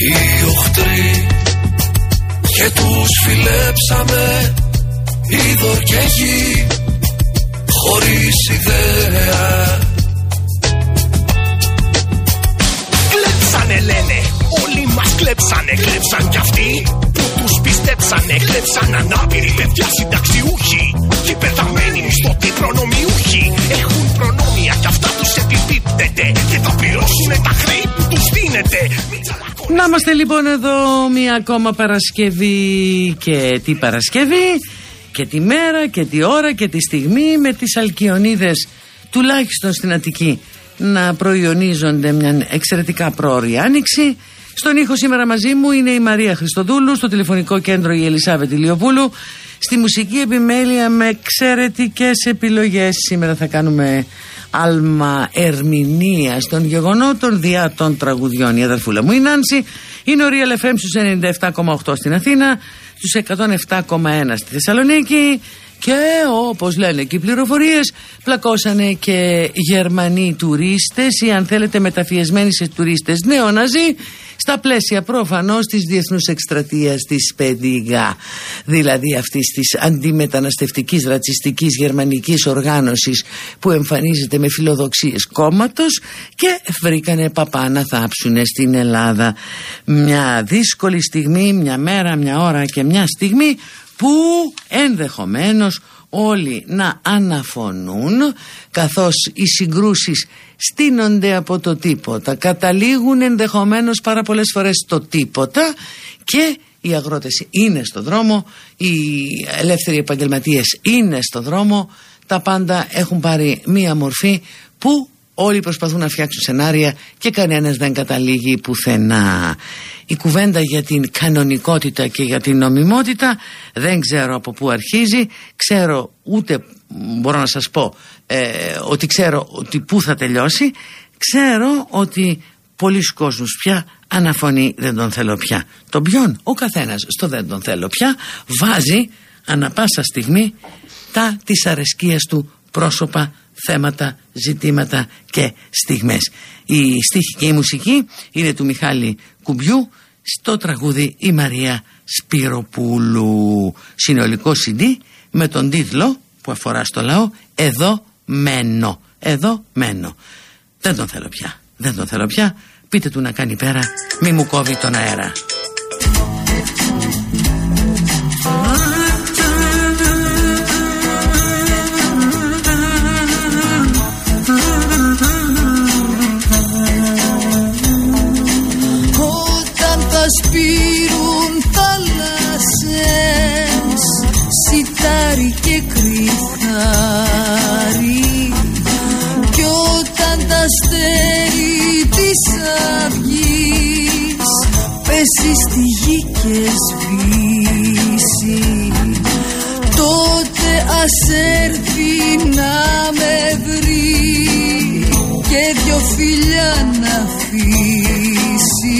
οι οχτροί και τους φιλέψαμε είδωρ και γη χωρίς ιδέα. Κλέψανε λένε, όλοι μας κλέψανε, κλέψαν κι αυτοί που τους πιστέψανε, κλέψαν ανάπηροι παιδιά συνταξιούχοι και πεθαμένοι μισθωτοί προνομιούχοι. Έχουν προνόμια κι αυτά τους επιπίπτεται και θα πληρώσουν τα χρέη που τους δίνεται. Να είμαστε λοιπόν εδώ μία ακόμα Παρασκευή και τι Παρασκευή και τη μέρα και τη ώρα και τη στιγμή με τις Αλκιονίδες τουλάχιστον στην Αττική να προϊονίζονται μια εξαιρετικά πρόωρη άνοιξη. Στον ήχο σήμερα μαζί μου είναι η Μαρία Χριστοδούλου, στο τηλεφωνικό κέντρο η Ελισάβετ Ηλιοπούλου, στη μουσική επιμέλεια με εξαιρετικές επιλογές. Σήμερα θα κάνουμε άλμα ερμηνείας των γεγονότων διά των τραγουδιών. Η αδερφούλα μου η Νάνση είναι ο Real FM στους 97,8 στην Αθήνα, στους 107,1 στη Θεσσαλονίκη και όπως λένε και οι πληροφορίες πλακώσανε και Γερμανοί τουρίστες ή αν θέλετε μεταφιεσμένοι σε τουρίστες νεοναζί στα πλαίσια προφανώς της διεθνούς εκστρατείας της ΠΕΔΙΓΑ δηλαδή αυτής της αντιμεταναστευτικής ρατσιστικής γερμανικής οργάνωσης που εμφανίζεται με φιλοδοξίες κόμματος και βρήκανε παπά να θάψουνε στην Ελλάδα. Μια δύσκολη στιγμή, μια μέρα, μια ώρα και μια στιγμή που ενδεχομένως όλοι να αναφωνούν καθώς οι συγκρούσεις στείνονται από το τίποτα. Καταλήγουν ενδεχομένως πάρα πολλές φορές στο τίποτα και οι αγρότες είναι στο δρόμο οι ελεύθεροι επαγγελματίες είναι στο δρόμο. Τα πάντα έχουν πάρει μία μορφή που όλοι προσπαθούν να φτιάξουν σενάρια και κανένας δεν καταλήγει πουθενά. Η κουβέντα για την κανονικότητα και για την νομιμότητα δεν ξέρω από πού αρχίζει. Ξέρω ούτε μπορώ να σας πω ε, ότι ξέρω ότι πού θα τελειώσει. Ξέρω ότι πολλοί κόσμος πια αναφωνεί δεν τον θέλω πια τον ποιον ο καθένας στο δεν τον θέλω πια βάζει ανα πάσα στιγμή τα της αρεσκίας του πρόσωπα θέματα, ζητήματα και στιγμές. Η στίχη και η μουσική είναι του Μιχάλη Κουμπιού στο τραγούδι «Η Μαρία Σπυροπούλου». Συνολικό CD με τον τίτλο που αφορά στο λαό «Εδώ μένω». Εδώ μένω. Δεν τον θέλω πια. Δεν τον θέλω πια. Πείτε του να κάνει πέρα. Μη μου κόβει τον αέρα. Κρυθάρι κι όταν τα αστέρι της αυγής πέσει στη γη και σβήσει τότε ας έρθει να με βρει και δυο φιλιά να αφήσει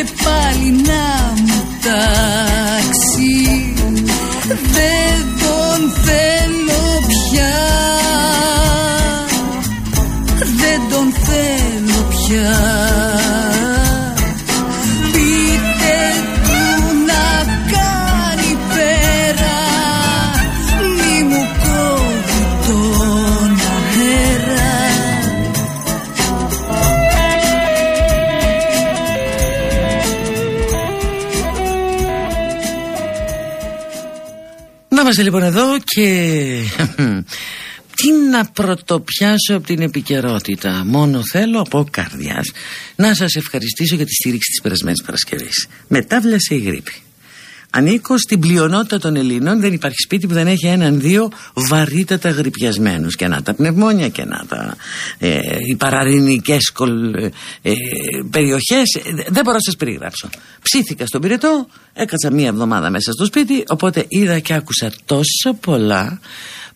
και πάλι να μου τα είμαστε λοιπόν εδώ και τι να πρωτοπιάσω από την επικαιρότητα. Μόνο θέλω από καρδιάς να σας ευχαριστήσω για τη στήριξη της περασμένης Παρασκευής. Μετάβλασε η γρήπη. Ανήκω στην πλειονότητα των Ελλήνων. Δεν υπάρχει σπίτι που δεν έχει έναν-δύο βαρύτατα γρυπιασμένους. Και να τα πνευμόνια και να τα ε, οι παραρρινικές ε, ε, περιοχές. Δεν μπορώ να σας περιγράψω. Ψήθηκα στον πυρετό, έκατσα μία εβδομάδα μέσα στο σπίτι, οπότε είδα και άκουσα τόσα πολλά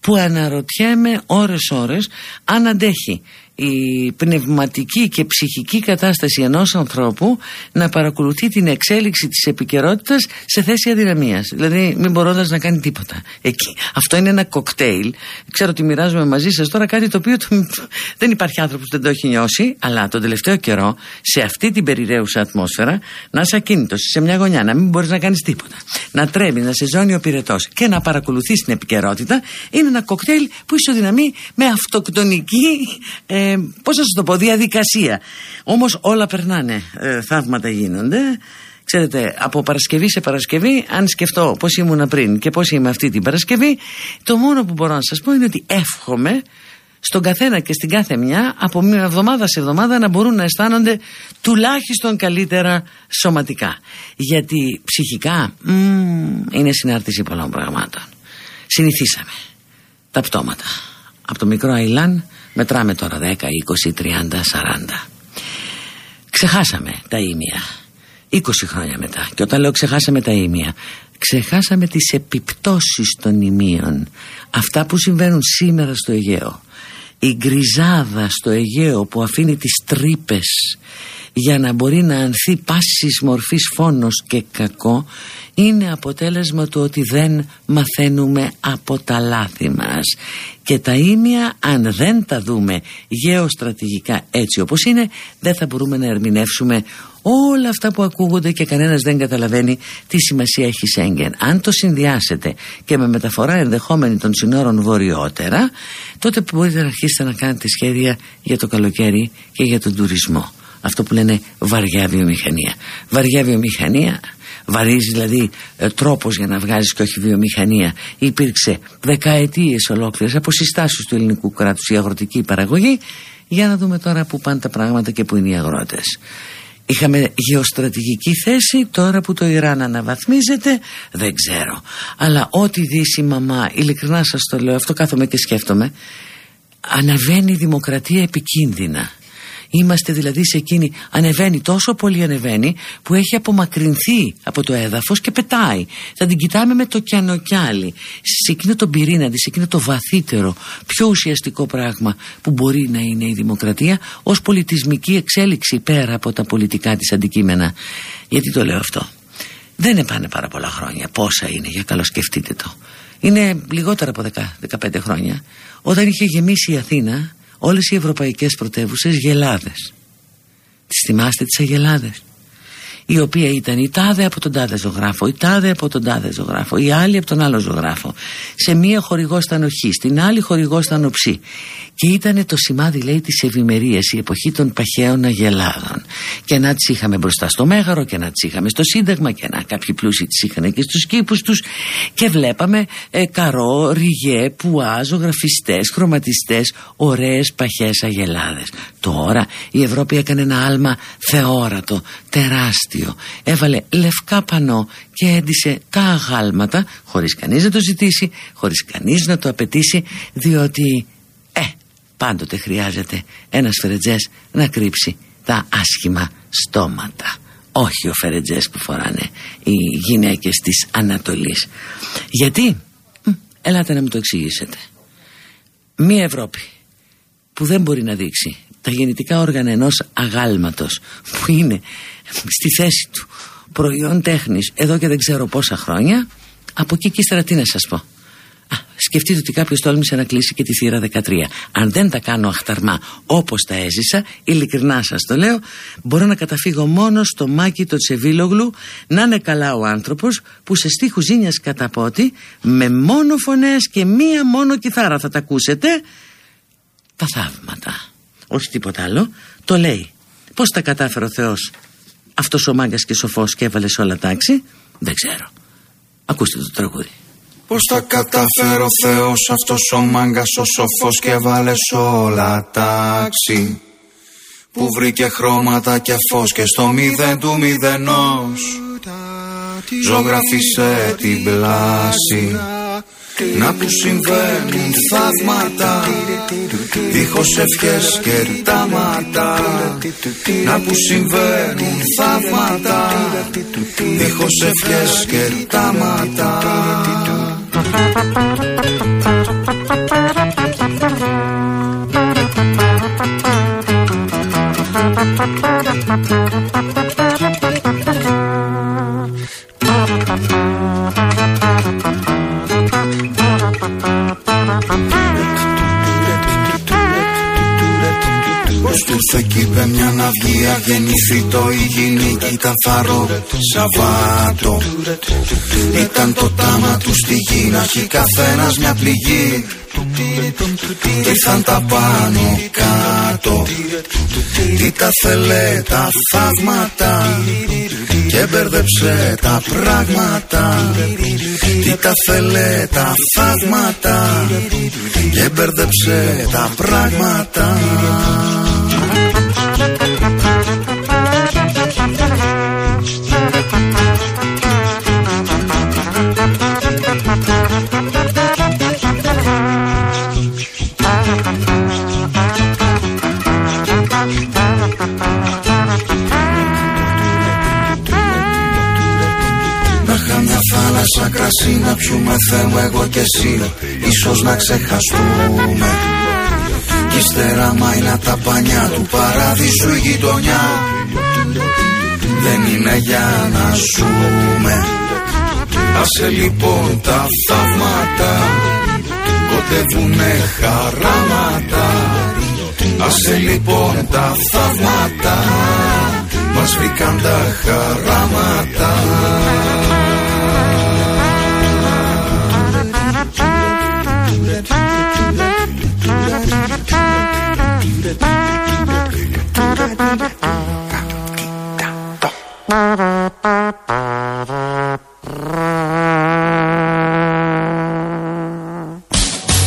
που αναρωτιέμαι ώρες ώρες αν αντέχει η πνευματική και ψυχική κατάσταση ενός ανθρώπου να παρακολουθεί την εξέλιξη της επικαιρότητας σε θέση αδυναμίας. Δηλαδή μην μπορώντας να κάνει τίποτα. Εκεί. αυτό είναι ένα κοκτέιλ. Ξέρω ότι μοιράζομαι μαζί σας τώρα κάτι το οποίο το... δεν υπάρχει άνθρωπος που δεν το έχει νιώσει αλλά τον τελευταίο καιρό σε αυτή την περιραίουσα ατμόσφαιρα να είσαι ακίνητος σε μια γωνιά να μην μπορείς να κάνεις τίποτα. Να τρέμει, να σε ζώνει ο πυρετός και να παρακολουθείς την επικαιρότητα είναι ένα κοκτέιλ που ισοδυναμεί με αυτοκτονική ε, ε, πώς να σας το πω, διαδικασία. Όμως όλα περνάνε, ε, θαύματα γίνονται. Ξέρετε, από Παρασκευή σε Παρασκευή, αν σκεφτώ πώς ήμουν πριν και πώς είμαι αυτή την Παρασκευή, το μόνο που μπορώ να σας πω είναι ότι εύχομαι στον καθένα και στην κάθε μια από μια εβδομάδα σε εβδομάδα να μπορούν να αισθάνονται τουλάχιστον καλύτερα σωματικά. Γιατί ψυχικά είναι συνάρτηση πολλών πραγμάτων. Συνηθίσαμε τα πτώματα. Από το μικρό Αιλάν Μετράμε τώρα 10, 20, 30, 40. Ξεχάσαμε τα ίμια. 20 χρόνια μετά. Και όταν λέω ξεχάσαμε τα ίμια, ξεχάσαμε τις επιπτώσεις των ημείων. Αυτά που συμβαίνουν σήμερα στο Αιγαίο. Η γκριζάδα στο Αιγαίο που αφήνει τις τρύπες για να μπορεί να ανθεί πάσης μορφής φόνος και κακό είναι αποτέλεσμα του ότι δεν μαθαίνουμε από τα λάθη μας και τα ίμια αν δεν τα δούμε γεωστρατηγικά έτσι όπως είναι δεν θα μπορούμε να ερμηνεύσουμε όλα αυτά που ακούγονται και κανένας δεν καταλαβαίνει τι σημασία έχει Σέγγεν. Αν το συνδυάσετε και με μεταφορά ενδεχόμενη των συνόρων βορειότερα τότε μπορείτε να αρχίσετε να κάνετε σχέδια για το καλοκαίρι και για τον τουρισμό. Αυτό που λένε βαριά βιομηχανία. Βαριά βιομηχανία βαρύζει δηλαδή ε, τρόπος για να βγάζεις και όχι βιομηχανία. Υπήρξε δεκαετίες ολόκληρες από συστάσεις του ελληνικού κράτους η αγροτική παραγωγή. Για να δούμε τώρα που πάνε τα πράγματα και που είναι οι αγρότες. Είχαμε γεωστρατηγική θέση τώρα που το Ιράν αναβαθμίζεται δεν ξέρω. Αλλά ό,τι δει η μαμά ειλικρινά σας το λέω αυτό κάθομαι και σκέφτομαι. Αναβαίνει η δημοκρατία επικίνδυνα Είμαστε δηλαδή σε εκείνη, ανεβαίνει τόσο πολύ ανεβαίνει που έχει απομακρυνθεί από το έδαφος και πετάει. Θα την κοιτάμε με το κιανοκιάλι, σε εκείνο το πυρήνα της, σε εκείνο το βαθύτερο, πιο ουσιαστικό πράγμα που μπορεί να είναι η δημοκρατία ως πολιτισμική εξέλιξη πέρα από τα πολιτικά της αντικείμενα. Γιατί το λέω αυτό. Δεν πάνε πάρα πολλά χρόνια. Πόσα είναι, για καλώς σκεφτείτε το. Είναι λιγότερα από 10-15 χρόνια. Όταν είχε γεμίσει η Αθήνα όλες οι ευρωπαϊκές πρωτεύουσες γελάδες. Τις θυμάστε τις αγελάδες; Η οποία ήταν η τάδε από τον τάδε ζωγράφο, η τάδε από τον τάδε ζωγράφο, η άλλη από τον άλλο ζωγράφο. Σε μία χορηγό ήταν ο στην άλλη χορηγό ήταν ο ψή. Και ήταν το σημάδι, λέει, της ευημερίας, η εποχή των παχαίων αγελάδων. Και να τις είχαμε μπροστά στο μέγαρο, και να τις είχαμε στο Σύνταγμα, και να κάποιοι πλούσιοι τις είχαν και στους κήπους τους. Και βλέπαμε ε, καρό, ριγέ, πουά, ζωγραφιστές, χρωματιστές, ωραίες παχές αγελάδες. Τώρα η Ευρώπη έκανε ένα άλμα θεόρατο, τεράστιο έβαλε λευκά πανό και έντισε τα αγάλματα χωρίς κανείς να το ζητήσει χωρίς κανείς να το απαιτήσει διότι ε, πάντοτε χρειάζεται ένας φερετζές να κρύψει τα άσχημα στόματα. Όχι ο φερετζές που φοράνε οι γυναίκες της Ανατολής. Γιατί; Ελάτε να μου το εξηγήσετε. Μία Ευρώπη που δεν μπορεί να δείξει τα γεννητικά όργανα ενός αγάλματος που είναι στη θέση του προϊόν τέχνης εδώ και δεν ξέρω πόσα χρόνια από εκεί και ύστερα τι να σας πω Α, σκεφτείτε ότι κάποιος τόλμησε να κλείσει και τη θύρα 13. Αν δεν τα κάνω αχταρμά όπως τα έζησα, ειλικρινά σας το λέω, μπορώ να καταφύγω μόνο στο μάκι το Τσεβίλογλου να είναι καλά ο άνθρωπος που σε στίχους ζήνιας κατά πότη, με μόνο φωνές και μία μόνο κιθάρα θα τα ακούσετε, τα θαύματα. Όχι τίποτα άλλο, το λέει. Πώς τα κατάφερε ο Θεός αυτός ο μάγκας και σοφός και έβαλε σε όλα τάξη, δεν ξέρω. Ακούστε το τραγούδι. Πώς θα καταφέρω Θεός αυτός ο μάγκας ο σοφός και βάλες όλα τάξη που βρήκε χρώματα και φως και στο μηδέν του μηδενός ζωγραφίσε την πλάση να που συμβαίνουν θαύματα δίχως ευχές και τάματα να που συμβαίνουν θαύματα δίχως ευχές και τάματα Ήρθε κι είπε μια να βγει αγεννηθεί το υγιεινή κι ήταν θαρό. Σαββάτο. Ήταν το τάμα του στη γη να έχει καθένας μια πληγή. Ήρθαν τα πάνω κάτω. Τι τα θέλε τα θαύματα. Και μπερδεψε τα πράγματα. Τι τα θέλε τα θαύματα. Και μπερδεψε τα πράγματα θάλασσα κρασί να πιούμε θέλω εγώ και εσύ. Ίσως να ξεχαστούμε Κι ύστερα μαϊλα τα πανιά του παράδεισου η γειτονιά. Δεν είναι για να ζούμε. Άσε λοιπόν τα θαύματα. Κοτεύουνε χαράματα. Άσε λοιπόν τα θαύματα. Μας βρήκαν τα χαράματα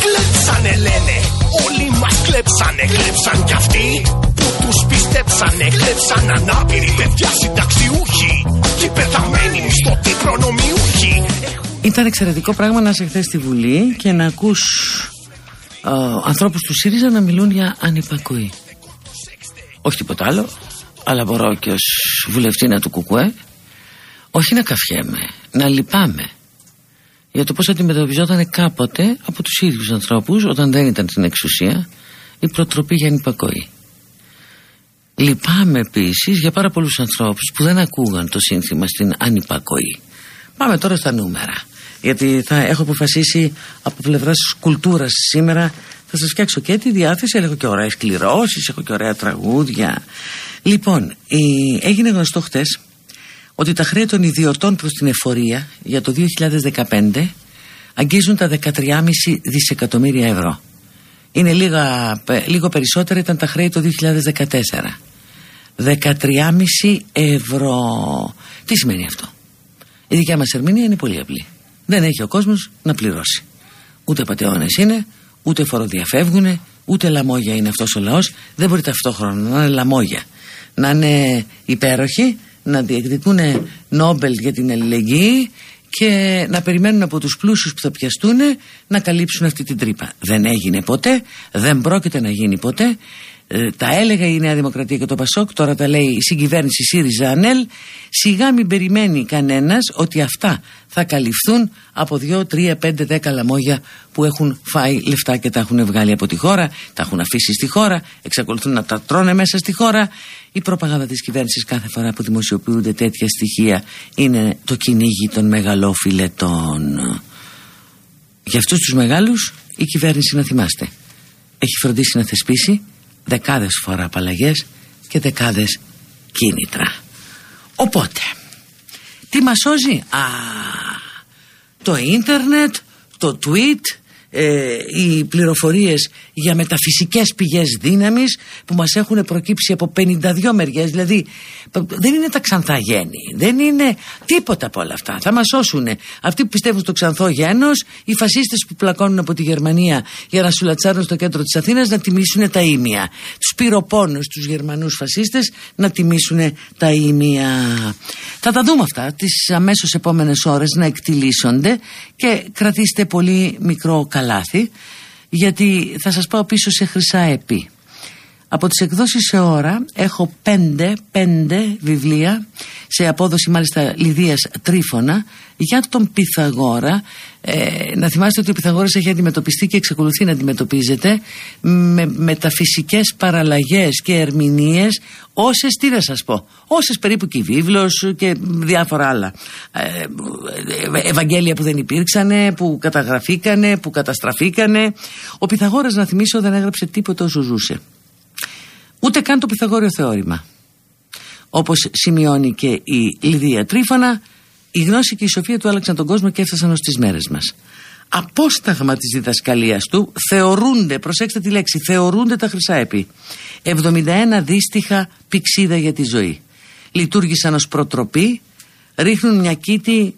Κλέψανε λένε, όλοι μας κλέψανε, κλέψαν κι αυτοί που τους πιστέψανε, κλέψαν ανάπηροι παιδιά συνταξιούχοι και πεθαμένοι μισθωτοί προνομιούχοι. Ήταν εξαιρετικό πράγμα να είσαι χθες στη Βουλή και να ακούς ε, ανθρώπους του ΣΥΡΙΖΑ να μιλούν για ανυπακοή. Όχι τίποτα άλλο, αλλά μπορώ και ως βουλευτήνα του ΚΚΕ όχι να καφιέμαι, να λυπάμαι για το πώς αντιμετωπιζόταν κάποτε από τους ίδιους ανθρώπους όταν δεν ήταν στην εξουσία η προτροπή για ανυπακοή. Λυπάμαι επίσης για πάρα πολλούς ανθρώπους που δεν ακούγαν το σύνθημα στην ανυπακοή. Πάμε τώρα στα νούμερα. Γιατί θα έχω αποφασίσει από πλευράς κουλτούρας σήμερα θα σας φτιάξω και τη διάθεση, έχω και ωραίες κληρώσεις, έχω και ωραία τραγούδια. Λοιπόν, η, έγινε γνωστό χτες ότι τα χρέη των ιδιωτών προς την εφορία για το 2015 αγγίζουν τα 13,5 δισεκατομμύρια ευρώ. Είναι λίγα, λίγο περισσότερα ήταν τα χρέη το 2014. 13,5 ευρώ. Τι σημαίνει αυτό; Η δικιά μας ερμηνεία είναι πολύ απλή. Δεν έχει ο κόσμος να πληρώσει. Ούτε πατεώνες είναι, ούτε φοροδιαφεύγουν, ούτε λαμόγια είναι αυτός ο λαός. Δεν μπορεί ταυτόχρονα να είναι λαμόγια. Να είναι υπέροχοι, να διεκδικούν Νόμπελ για την αλληλεγγύη και να περιμένουν από τους πλούσιους που θα πιαστούν να καλύψουν αυτή την τρύπα. Δεν έγινε ποτέ, δεν πρόκειται να γίνει ποτέ. Ε, τα έλεγα η Νέα Δημοκρατία και το Πασόκ, τώρα τα λέει η συγκυβέρνηση ΣΥΡΙΖΑ ΑΝΕΛ. Σιγά μην περιμένει κανένας ότι αυτά θα καλυφθούν από 2, 3, 5, 10 λαμόγια που έχουν φάει λεφτά και τα έχουν βγάλει από τη χώρα, τα έχουν αφήσει στη χώρα, εξακολουθούν να τα τρώνε μέσα στη χώρα. Η προπαγάνδα της κυβέρνησης κάθε φορά που δημοσιοποιούνται τέτοια στοιχεία είναι το κυνήγι των μεγαλόφιλετών. Για αυτούς τους μεγάλους η κυβέρνηση να θυμάστε έχει φροντίσει να θεσπίσει δεκάδες φορά απαλλαγές και δεκάδες κίνητρα. Οπότε, τι μας σώζει; Α, το ίντερνετ, το tweet, ε, οι πληροφορίες για μεταφυσικές πηγές δύναμης που μας έχουν προκύψει από 52 μεριές. Δηλαδή δεν είναι τα ξανθά γέννη δεν είναι τίποτα από όλα αυτά. Θα μας σώσουν αυτοί που πιστεύουν στο ξανθό γένος οι φασίστες που πλακώνουν από τη Γερμανία για να σουλατσάρουν στο κέντρο της Αθήνας να τιμήσουν τα ίμια. Τους πυροπόνους τους Γερμανούς φασίστες να τιμήσουν τα ίμια. Θα τα δούμε αυτά τις αμέσως επόμενες ώρες να εκτιλήσονται και κρατήστε πολύ μικρό καλάθι γιατί θα σας πάω πίσω σε χρυσά επί. Από τις εκδόσεις σε ώρα έχω πέντε, πέντε βιβλία σε απόδοση μάλιστα Λιδίας Τρίφωνα για τον Πυθαγόρα ε, να θυμάστε ότι ο Πυθαγόρας έχει αντιμετωπιστεί και εξακολουθεί να αντιμετωπίζεται με μεταφυσικές παραλλαγές και ερμηνείες όσες τι να σας πω όσες περίπου και η βίβλος και διάφορα άλλα. Ε, Ευαγγέλια που δεν υπήρξανε που καταγραφήκανε, που καταστραφήκανε. Ο Πυθαγόρας να θυμίσω δεν έγραψε τίποτα όσο ζούσε. Ούτε καν το Πυθαγόριο θεώρημα. Όπως σημειώνει και η Λιδία Τρίφωνα η γνώση και η σοφία του άλλαξαν τον κόσμο και έφτασαν ως τις μέρες μας απόσταγμα της διδασκαλίας του θεωρούνται, προσέξτε τη λέξη, θεωρούνται τα χρυσά έπι. 71 δύστιχα πηξίδα για τη ζωή. Λειτουργήσαν ως προτροπή, ρίχνουν μια κήτη,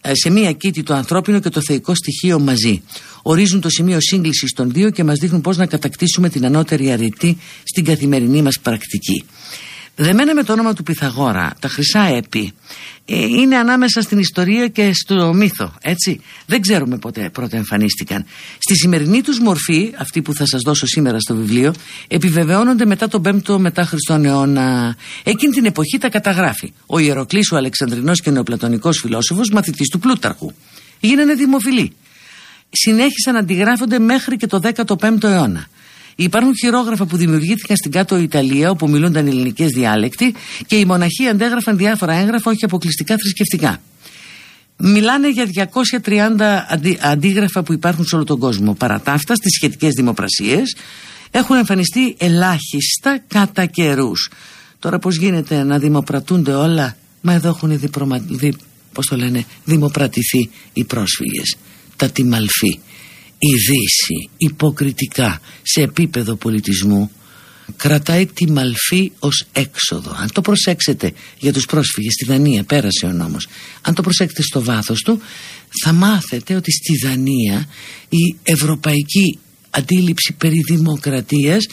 ε, σε μια κήτη το ανθρώπινο και το θεϊκό στοιχείο μαζί. Ορίζουν το σημείο σύγκλησης των δύο και μας δείχνουν πώς να κατακτήσουμε την ανώτερη αρετή στην καθημερινή μας πρακτική. Δεμένα με το όνομα του Πυθαγόρα, τα χρυσά έπι, ε, είναι ανάμεσα στην ιστορία και στο μύθο, έτσι. Δεν ξέρουμε πότε πρώτα εμφανίστηκαν. Στη σημερινή τους μορφή, αυτή που θα σας δώσω σήμερα στο βιβλίο, επιβεβαιώνονται μετά τον 5ο μετά Χριστόν αιώνα. Εκείνη την εποχή τα καταγράφει. Ο Ιεροκλής, ο Αλεξανδρινός και νεοπλατωνικός φιλόσοφος, μαθητής του Πλούταρχου. Γίνανε δημοφιλοί. Συνέχισαν να αντιγράφονται μέχρι και το 15ο αιώνα. Υπάρχουν χειρόγραφα που δημιουργήθηκαν στην κάτω Ιταλία, όπου μιλούνταν ελληνικές διάλεκτοι, και οι μοναχοί αντέγραφαν διάφορα έγγραφα, όχι αποκλειστικά θρησκευτικά. Μιλάνε για 230 αντίγραφα που υπάρχουν σε όλο τον κόσμο. Παρά τα αυτά, στις σχετικές δημοπρασίες έχουν εμφανιστεί ελάχιστα κατά καιρούς. Τώρα, πώς γίνεται να δημοπρατούνται όλα, μα εδώ έχουν διπρομα... δι... πώς το λένε, δημοπρατηθεί οι πρόσφυγες, τα τιμαλφή η Δύση υποκριτικά σε επίπεδο πολιτισμού κρατάει τη μαλφή ως έξοδο. Αν το προσέξετε για τους πρόσφυγες στη Δανία πέρασε ο νόμος. Αν το προσέξετε στο βάθος του θα μάθετε ότι στη Δανία η ευρωπαϊκή αντίληψη περί δημοκρατίας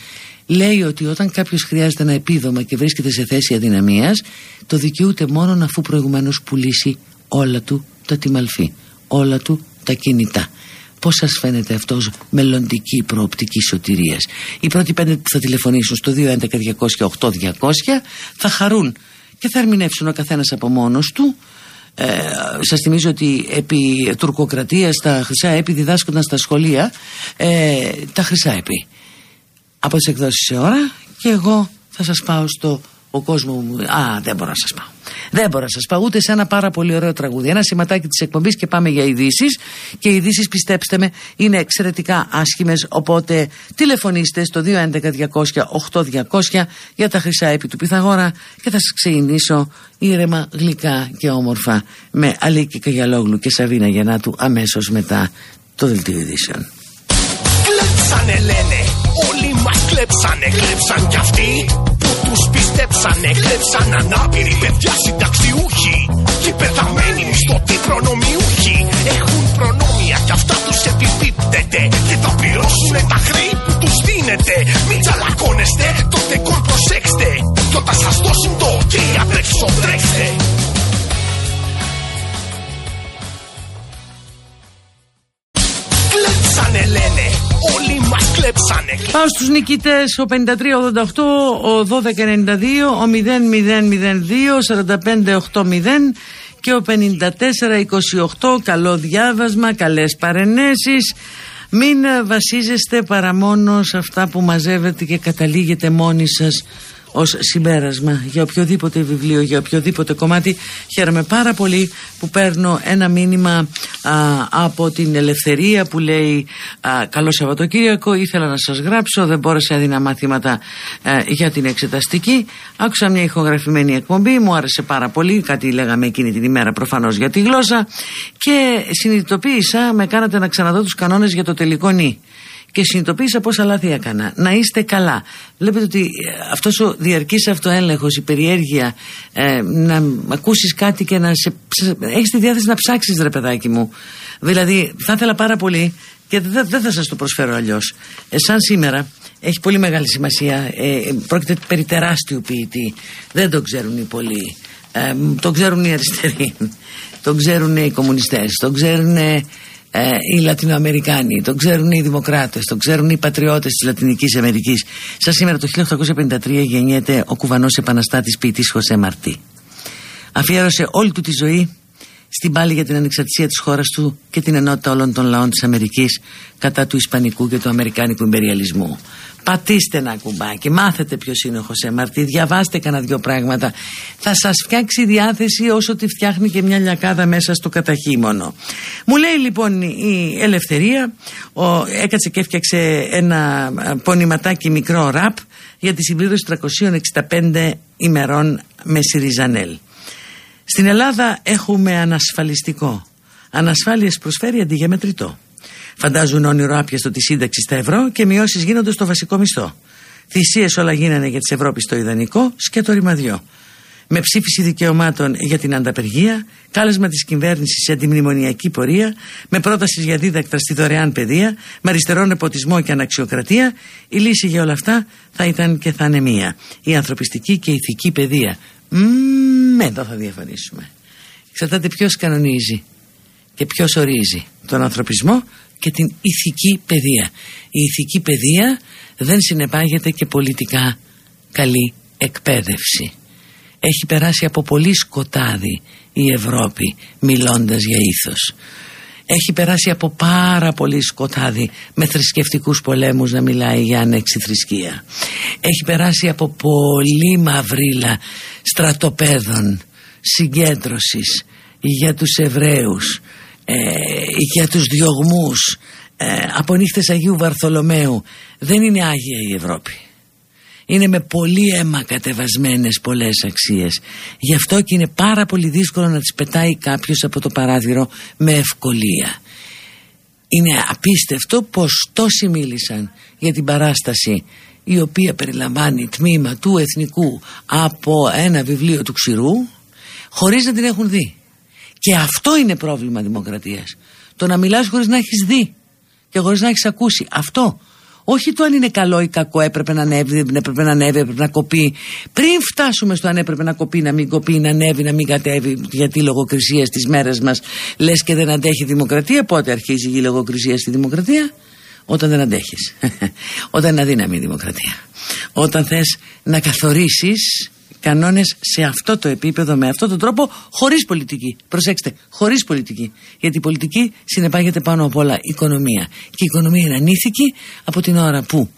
λέει ότι όταν κάποιος χρειάζεται ένα επίδομα και βρίσκεται σε θέση αδυναμίας το δικαιούται μόνο αφού προηγουμένως πουλήσει όλα του τα τιμαλφή, όλα του τα κινητά. Πώς σας φαίνεται αυτός μελλοντική προοπτική σωτηρίας; Οι πρώτοι πέντε που θα τηλεφωνήσουν στο 211-200-8200 θα χαρούν και θα ερμηνεύσουν ο καθένας από μόνος του. Ε, σας θυμίζω ότι επί τουρκοκρατίας τα χρυσά έπι διδάσκονταν στα σχολεία ε, τα χρυσά έπι από τις εκδόσεις σε ώρα και εγώ θα σας πάω στο ο κόσμος μου. Α, δεν μπορώ να σας πάω. Δεν μπορώ να σας πάω ούτε σε ένα πάρα πολύ ωραίο τραγούδι. Ένα σηματάκι της εκπομπής και πάμε για ειδήσεις. Και οι ειδήσεις, πιστέψτε με, είναι εξαιρετικά άσχημες. Οπότε τηλεφωνήστε στο 211-200-8200 για τα χρυσά επί του Πιθαγόρα και θα σας ξεκινήσω ήρεμα, γλυκά και όμορφα με Αλίκη Καγιαλόγλου και Σαβίνα Γεννάτου αμέσως μετά το δελτίο ειδήσεων. Κλέψανε λένε, όλοι μας κλέψανε, κλέψαν κι αυτοί τους πιστέψανε, κλέψαν ανάπηροι παιδιά συνταξιούχοι Και οι πεθαμένοι μισθωτοί προνομιούχοι. Έχουν προνόμια κι αυτά τους επιπίπτεται Και θα πληρώσουνε τα χρήματα που τους δίνετε. Μην τσαλακώνεστε, το τεκόρ προσέξτε. Κι όταν σας δώσουν το ok απ' τρέξτε κλέψανε. Πάω στους νικητές. Ο 5388, ο 1292, ο 0002, 4580 και ο 5428. Καλό διάβασμα, καλές παρενέσεις. Μην βασίζεστε παρά μόνο σε αυτά που μαζεύετε και καταλήγετε μόνοι σας ως συμπέρασμα για οποιοδήποτε βιβλίο, για οποιοδήποτε κομμάτι. Χαίρομαι πάρα πολύ που παίρνω ένα μήνυμα από την Ελευθερία που λέει α, «Καλό Σαββατοκύριακο, ήθελα να σας γράψω, δεν μπόρεσα έδινα μαθήματα για την εξεταστική. Άκουσα μια ηχογραφημένη εκπομπή, μου άρεσε πάρα πολύ, κάτι λέγαμε εκείνη την ημέρα προφανώς για τη γλώσσα και συνειδητοποίησα, με κάνατε να ξαναδώ τους κανόνες για το τελικό νη και συνειδητοποίησα πόσα λάθη έκανα. Να είστε καλά. Βλέπετε ότι ε, αυτός ο διαρκής αυτοέλεγχος, η περιέργεια, ε, να ακούσεις κάτι και να σε. έχεις τη διάθεση να ψάξεις, ρε παιδάκι μου. Δηλαδή, θα ήθελα πάρα πολύ και δεν, δεν θα σας το προσφέρω αλλιώς. Ε, σαν σήμερα, έχει πολύ μεγάλη σημασία. Ε, πρόκειται περί τεράστιου ποιητή. Δεν το ξέρουν οι πολλοί. Ε, το ξέρουν οι αριστεροί. Το ξέρουν οι κομμουνιστές. Το ξέρουν ε, οι Λατινοαμερικάνοι, το ξέρουν οι Δημοκράτες, το ξέρουν οι πατριώτες της Λατινικής Αμερικής. Σα σήμερα το 1853 γεννιέται ο κουβανός επαναστάτης ποιητής Χωσέ Μαρτί. Αφιέρωσε όλη του τη ζωή στην πάλη για την ανεξαρτησία της χώρας του και την ενότητα όλων των λαών της Αμερικής κατά του Ισπανικού και του Αμερικάνικου Ιμπεριαλισμού. Πατήστε ένα κουμπάκι, μάθετε ποιος είναι ο Χωσέ Μαρτί, διαβάστε κανένα δυο πράγματα. Θα σας φτιάξει η διάθεση όσο τη φτιάχνει και μια λιακάδα μέσα στο καταχύμωνο. Μου λέει λοιπόν η Ελευθερία, ο, έκατσε και έφτιαξε ένα πονηματάκι μικρό ραπ για τη συμπλήρωση 365 ημερών με Σιριζανέλ. Στην Ελλάδα έχουμε ανασφαλιστικό. Ανασφάλειες προσφέρει αντί για μετρητό. Φαντάζουν όνειρο άπιαστο τη σύνταξη στα ευρώ και μειώσεις γίνονται στο βασικό μισθό. Θυσίες όλα γίνανε για τη Ευρώπης στο ιδανικό, σκέτο ρημαδιό. Με ψήφιση δικαιωμάτων για την ανταπεργία, κάλεσμα της κυβέρνησης σε αντιμνημονιακή πορεία, με πρόταση για δίδακτρα στη δωρεάν παιδεία, με αριστερό νεποτισμό και αναξιοκρατία, η λύση για όλα αυτά θα ήταν και θα είναι μία. Η ανθρωπιστική και ηθική παιδεία. Μmm, εδώ θα διαφωνήσουμε. Εξαρτάται ποιος κανονίζει και ποιος ορίζει τον ανθρωπισμό και την ηθική παιδεία. Η ηθική παιδεία δεν συνεπάγεται και πολιτικά καλή εκπαίδευση. Έχει περάσει από πολύ σκοτάδι η Ευρώπη μιλώντας για ήθος. Έχει περάσει από πάρα πολύ σκοτάδι με θρησκευτικούς πολέμους να μιλάει για άνεξη θρησκεία. Έχει περάσει από πολύ μαυρίλα στρατοπέδων συγκέντρωσης για τους Εβραίους ε, για τους διωγμούς ε, από νύχτες Αγίου Βαρθολομαίου δεν είναι Άγια η Ευρώπη. Είναι με πολύ αίμα κατεβασμένες πολλές αξίες. Γι' αυτό και είναι πάρα πολύ δύσκολο να τις πετάει κάποιος από το παράθυρο με ευκολία. Είναι απίστευτο πως τόσοι μίλησαν για την παράσταση η οποία περιλαμβάνει τμήμα του εθνικού από ένα βιβλίο του ξηρού χωρίς να την έχουν δει και αυτό είναι πρόβλημα δημοκρατίας. Το να μιλάς χωρίς να έχεις δει και χωρίς να έχεις ακούσει. Αυτό. Όχι το αν είναι καλό ή κακό, έπρεπε να ανέβει, δεν έπρεπε να ανέβει, έπρεπε να κοπεί. Πριν φτάσουμε στο αν έπρεπε να κοπεί, να μην κοπεί, να ανέβει, να μην κατέβει, γιατί η λογοκρισία στι μέρες μας λες και δεν αντέχει η δημοκρατία. Πότε αρχίζει η λογοκρισία στη δημοκρατία, όταν δεν αντέχεις. όταν είναι αδύναμη η δημοκρατία. Όταν θες να καθορίσεις κανόνες σε αυτό το επίπεδο, με αυτόν τον τρόπο, χωρίς πολιτική. Προσέξτε, χωρίς πολιτική. Γιατί η πολιτική συνεπάγεται πάνω απ' όλα οικονομία. Και η οικονομία είναι ανήθικη από την ώρα που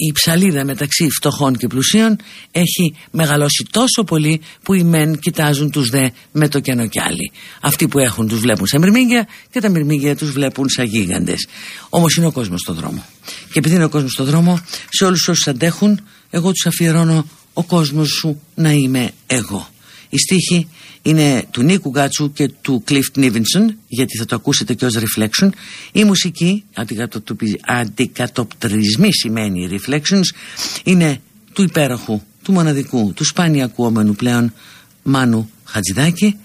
η ψαλίδα μεταξύ φτωχών και πλουσίων έχει μεγαλώσει τόσο πολύ που οι μεν κοιτάζουν τους δε με το κενό κι άλλοι. Αυτοί που έχουν τους βλέπουν σαν μυρμήγκια και τα μυρμήγκια τους βλέπουν σαν γίγαντες. Όμως είναι ο κόσμος στον δρόμο. Και επειδή είναι ο κόσμος στον δρόμο, σε όλους όσους αντέχουν, εγώ τους αφιερώνω ο κόσμος σου να είμαι εγώ. Η στίχη είναι του Νίκου Γκάτσου και του Cliff Nivenson γιατί θα το ακούσετε και ως reflection. Η μουσική, αντικατοπτρισμοί σημαίνει reflections, είναι του υπέροχου, του μοναδικού, του σπάνια ακουόμενου πλέον Μάνου Χατζηδάκη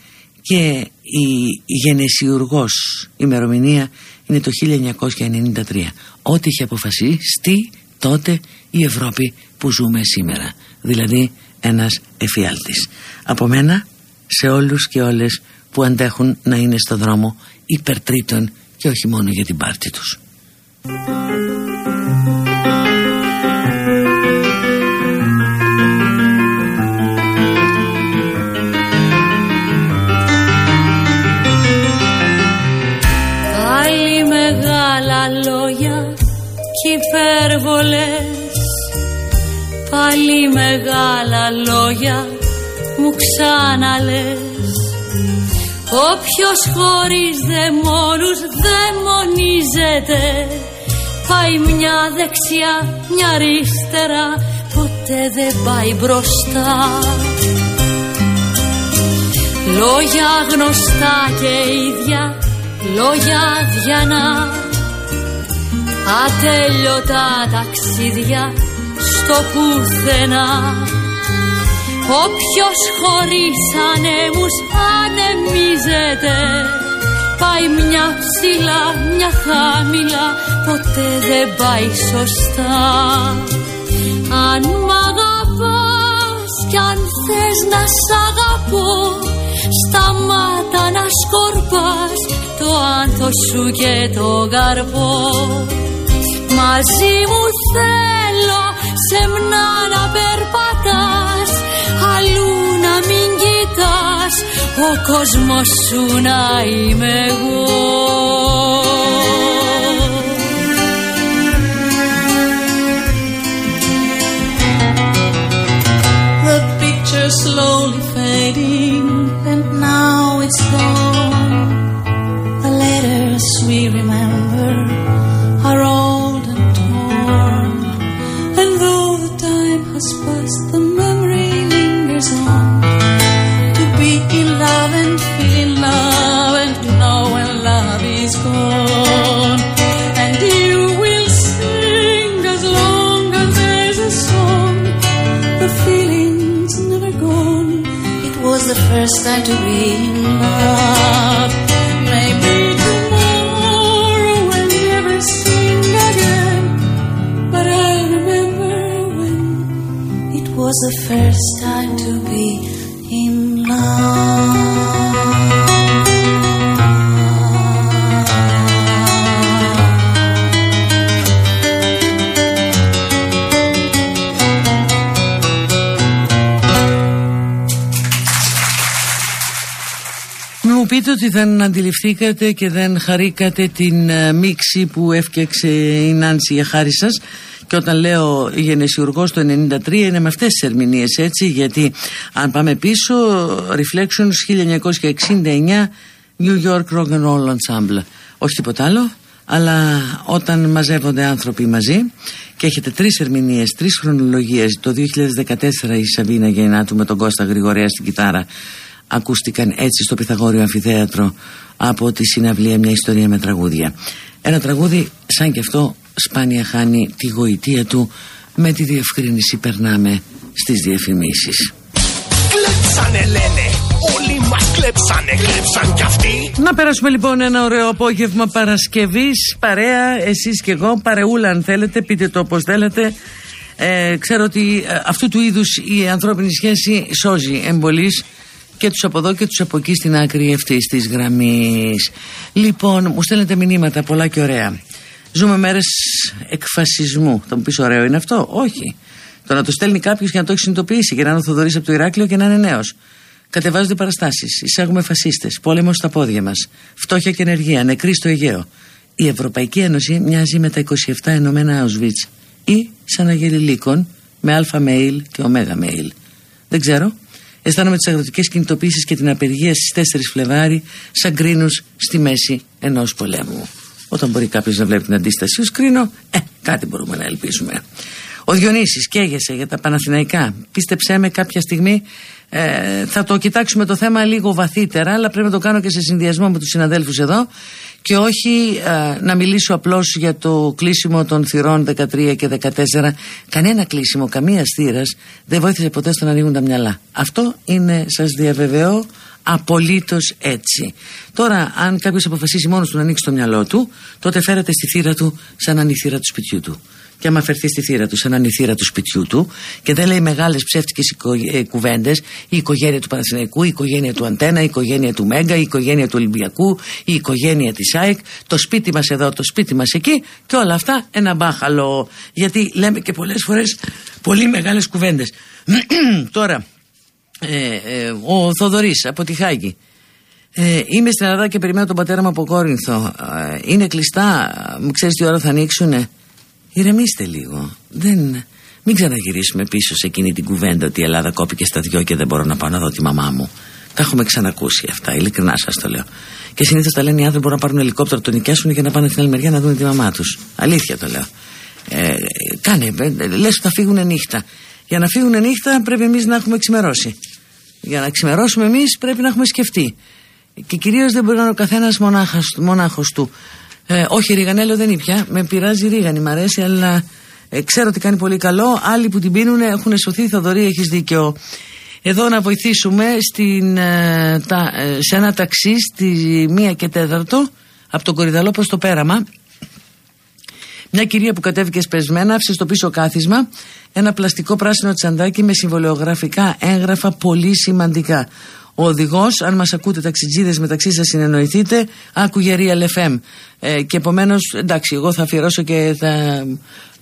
και η γενεσιουργός ημερομηνία είναι το 1993. Ό,τι είχε αποφασίσει τότε η Ευρώπη που ζούμε σήμερα δηλαδή ένας εφιάλτης. Από μένα σε όλους και όλες που αντέχουν να είναι στο δρόμο υπερτρίτων και όχι μόνο για την πάρτη τους. Πάλι μεγάλα λόγια και υπέρβολες πάλι μεγάλα λόγια μου ξαναλες. Όποιος χωρίς δαιμόνους δαιμονίζεται Πάει μια δεξιά, μια αριστερά Ποτέ δεν πάει μπροστά. Λόγια γνωστά και ίδια Λόγια διανά. Ατέλειωτα ταξίδια στο πουθενά. Όποιος χωρίς ανέμους ανεμίζεται Πάει μια ψηλά, μια χαμηλά Ποτέ δεν πάει σωστά. Αν μ' αγαπάς κι αν θες να σ' αγαπώ Σταμάτα να σκορπάς το άνθος σου και το καρπό Μαζί μου θέλω σεμνά να περπατάς Αλλού να μην κοιτάς Ο κόσμος σου να είμαι εγώ the time to be in love Maybe tomorrow we'll never sing again But I remember when it was the first time to be in love Μην μου πείτε ότι δεν αντιληφθήκατε και δεν χαρήκατε την ε, μίξη που έφτιαξε η Νάνση για χάρη σας. Και όταν λέω γενεσιουργός το 93 είναι με αυτές τις ερμηνείες έτσι γιατί αν πάμε πίσω Reflections 1969 New York Rock and Roll Ensemble. Όχι τίποτα άλλο αλλά όταν μαζεύονται άνθρωποι μαζί και έχετε τρεις ερμηνείες, τρεις χρονολογίες το 2014 η Σαβίνα Γεννάτου με τον Κώστα Γρηγορέα στην κιθάρα ακούστηκαν έτσι στο Πυθαγόριο Αμφιθέατρο από τη συναυλία μια ιστορία με τραγούδια ένα τραγούδι σαν και αυτό σπάνια χάνει τη γοητεία του. Με τη διευκρίνηση περνάμε στις διαφημίσεις. Κλέψανε λένε, όλοι μας κλέψανε, κλέψαν κι αυτοί. Να περάσουμε λοιπόν ένα ωραίο απόγευμα Παρασκευής. Παρέα, εσείς και εγώ. Παρεούλα αν θέλετε, πείτε το όπως θέλετε. Ε, Ξέρω ότι ε, αυτού του είδους η ανθρώπινη σχέση σώζει εμπολής και τους από εδώ και τους από εκεί στην άκρη αυτής της γραμμής Λοιπόν, μου στέλνετε μηνύματα πολλά και ωραία Ζούμε μέρες εκφασισμού Θα μου πεις ωραίο είναι αυτό, όχι Το να το στέλνει κάποιος για να το έχει συνειδητοποιήσει Και να είναι ο Θοδωρής από το Ηράκλειο και να είναι νέος Κατεβάζονται παραστάσεις. Εισάγουμε φασίστες. Πόλεμο στα πόδια μας. Φτώχεια και ενεργεία. Νεκροί στο Αιγαίο. Η Ευρωπαϊκή Ένωση μοιάζει με τα 27 ενωμένα Auschwitz. Ή σαν αγελιλίκων με αλφα mail και ωμέγα mail. Δεν ξέρω. Αισθάνομαι τις αγροτικές κινητοποίησει και την απεργία στις 4 Φλεβάρι σαν κρίνου στη μέση ενός πολέμου. Όταν μπορεί κάποιος να βλέπει την αντίσταση ως κρίνο, ε, κάτι μπορούμε να ελπίζουμε. Ο Διονύσης καίγεσαι για τα Παναθηναϊκά. Πίστεψέ με κάποια στιγμή ε, θα το κοιτάξουμε το θέμα λίγο βαθύτερα αλλά πρέπει να το κάνω και σε συνδυασμό με τους συναδέλφους εδώ και όχι ε, να μιλήσω απλώς για το κλείσιμο των θυρών 13 και 14 κανένα κλείσιμο, καμία στήρας δεν βοήθησε ποτέ στο να ανοίγουν τα μυαλά. Αυτό είναι σας διαβεβαιώ απολύτως έτσι. Τώρα αν κάποιος αποφασίσει μόνος του να ανοίξει το μυαλό του τότε φέρεται στη θύρα του σαν να είναι η θύρα του σπιτιού του και άμα φερθεί στη θύρα του, σαν να είναι η θύρα του σπιτιού του, και δεν λέει μεγάλες ψεύτικες ε, κουβέντες, η οικογένεια του Παναθηναϊκού, η οικογένεια του Αντένα, η οικογένεια του Μέγκα, η οικογένεια του Ολυμπιακού, η οικογένεια της ΑΕΚ, το σπίτι μας εδώ, το σπίτι μας εκεί, και όλα αυτά ένα μπάχαλο. Γιατί λέμε και πολλές φορές πολύ μεγάλες κουβέντες. Τώρα, ε, ε, ο Θοδωρής από τη Χάγη. Ε, είμαι στην Ελλάδα και περιμένω τον πατέρα μου από Κόρινθο. Ε, είναι κλειστά. Μου ξέρεις τι ώρα θα ανοίξουνε; Ηρεμήστε λίγο. Δεν... Μην ξαναγυρίσουμε πίσω σε εκείνη την κουβέντα ότι η Ελλάδα κόπηκε στα δυο και δεν μπορώ να πάω να δω τη μαμά μου. Τα έχουμε ξανακούσει αυτά, ειλικρινά σας το λέω. Και συνήθως τα λένε οι άνθρωποι μπορούν να πάρουν ελικόπτερο, τον νοικιάσουν για να πάνε στην άλλη μεριά να δουν τη μαμά τους. Αλήθεια το λέω. Ε, κάνε, ε, λες ότι θα φύγουν νύχτα. Για να φύγουν νύχτα πρέπει εμείς να έχουμε ξημερώσει. Για να ξημερώσουμε εμείς πρέπει να έχουμε σκεφτεί. Και κυρίως δεν μπορεί να είναι ο καθένας μονάχος του. Ε, όχι, ρίγανέλο δεν ήπια. Με πειράζει ρίγανη, μ' αρέσει, αλλά ε, ξέρω ότι κάνει πολύ καλό. Άλλοι που την πίνουν έχουν σωθεί. Θοδωρή, έχεις δίκιο. Εδώ να βοηθήσουμε στην, ε, τα, ε, σε ένα ταξί στη μία και τέταρτο από τον Κορυδαλό προς το πέραμα. Μια κυρία που κατέβηκε σπεσμένα άφησε στο πίσω κάθισμα ένα πλαστικό πράσινο τσαντάκι με συμβολιογραφικά έγγραφα πολύ σημαντικά. Ο οδηγός, αν μας ακούτε ταξιτζίδες μεταξύ σας συνεννοηθείτε, άκουγε Real FM. Ε, και επομένως, εντάξει, εγώ θα αφιερώσω και θα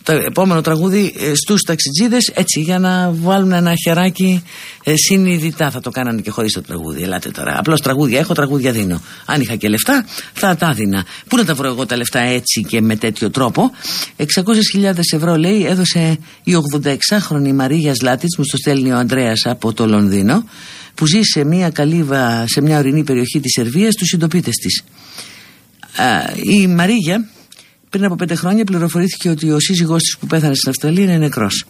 το επόμενο τραγούδι ε, στους ταξιτζίδες έτσι για να βάλουν ένα χεράκι ε, συνειδητά. Θα το κάνανε και χωρίς το τραγούδι. Ελάτε τώρα. Απλώς τραγούδια έχω, τραγούδια δίνω. Αν είχα και λεφτά, θα τα δίνα. Πού να τα βρω εγώ τα λεφτά έτσι και με τέτοιο τρόπο; 600.000 ευρώ λέει έδωσε η 86χρονη Μαρία Λάτιτ, μου στο στέλνει ο Ανδρέας από το Λονδίνο, που ζει σε μια καλύβα σε μια ορεινή περιοχή της Σερβίας, τους συντοπίτες της. Η Μαρίγια πριν από πέντε χρόνια πληροφορήθηκε ότι ο σύζυγός της που πέθανε στην Αυστραλία είναι νεκρός.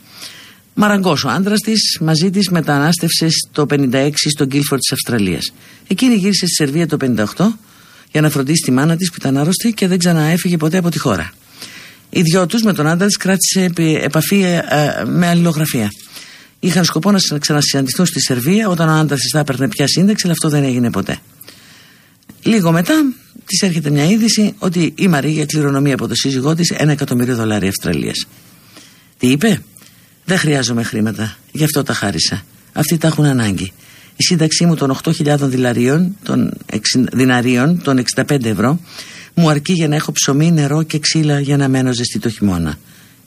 Μαραγκός ο άντρας της μαζί της μετανάστευσε το 56 στο Γκίλφορντ της Αυστραλίας. Εκείνη γύρισε στη Σερβία το 58 για να φροντίσει τη μάνα της που ήταν άρρωστη και δεν ξαναέφυγε ποτέ από τη χώρα. Οι δυο τους με τον άντρα της κράτησε επαφή ε, ε, με αλληλογραφία. Είχαν σκοπό να ξανασυναντηθούν στη Σερβία όταν ο άντρα τη θα έπαιρνε πια σύνταξη, αλλά αυτό δεν έγινε ποτέ. Λίγο μετά της έρχεται μια είδηση ότι η Μαρία κληρονομεί από το σύζυγό της ένα εκατομμύριο δολάρια Αυστραλίας. Τι είπε, Δεν χρειάζομαι χρήματα, γι' αυτό τα χάρισα. Αυτοί τα έχουν ανάγκη. Η σύνταξή μου των 8.000 δηλαρίων, των 6, διναρίων, των 65 ευρώ, μου αρκεί για να έχω ψωμί, νερό και ξύλα για να μένω ζεστή το χειμώνα.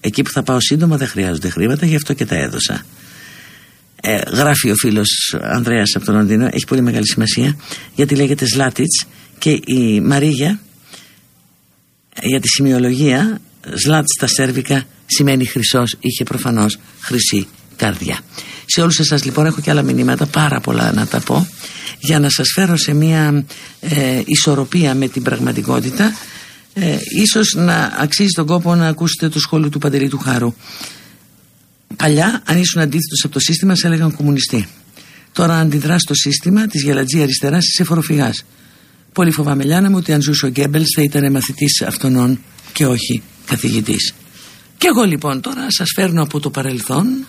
Εκεί που θα πάω σύντομα δεν χρειάζονται χρήματα, γι' αυτό και τα έδωσα. Ε, γράφει ο φίλος Ανδρέας από τον Λονδίνο, έχει πολύ μεγάλη σημασία, γιατί λέγεται Σλάτιτ και η Μαρίγια για τη σημειολογία Σλάτ στα σέρβικα σημαίνει χρυσός είχε προφανώς χρυσή καρδιά. Σε όλους εσάς λοιπόν έχω και άλλα μηνύματα πάρα πολλά να τα πω για να σας φέρω σε μια ε, ισορροπία με την πραγματικότητα. Ε, ίσως να αξίζει τον κόπο να ακούσετε το σχόλιο του Παντελή του Χάρου παλιά αν ήσουν αντίθετος από το σύστημα σε έλεγαν κομμουνιστή τώρα αντιδράς στο σύστημα της γελατζή αριστεράς είσαι φοροφυγάς Πολύ φοβάμαι Λιάνα μου ότι αν ζούσε ο Γκέμπελς θα ήταν μαθητής αυτών και όχι καθηγητής. Και εγώ λοιπόν τώρα σας φέρνω από το παρελθόν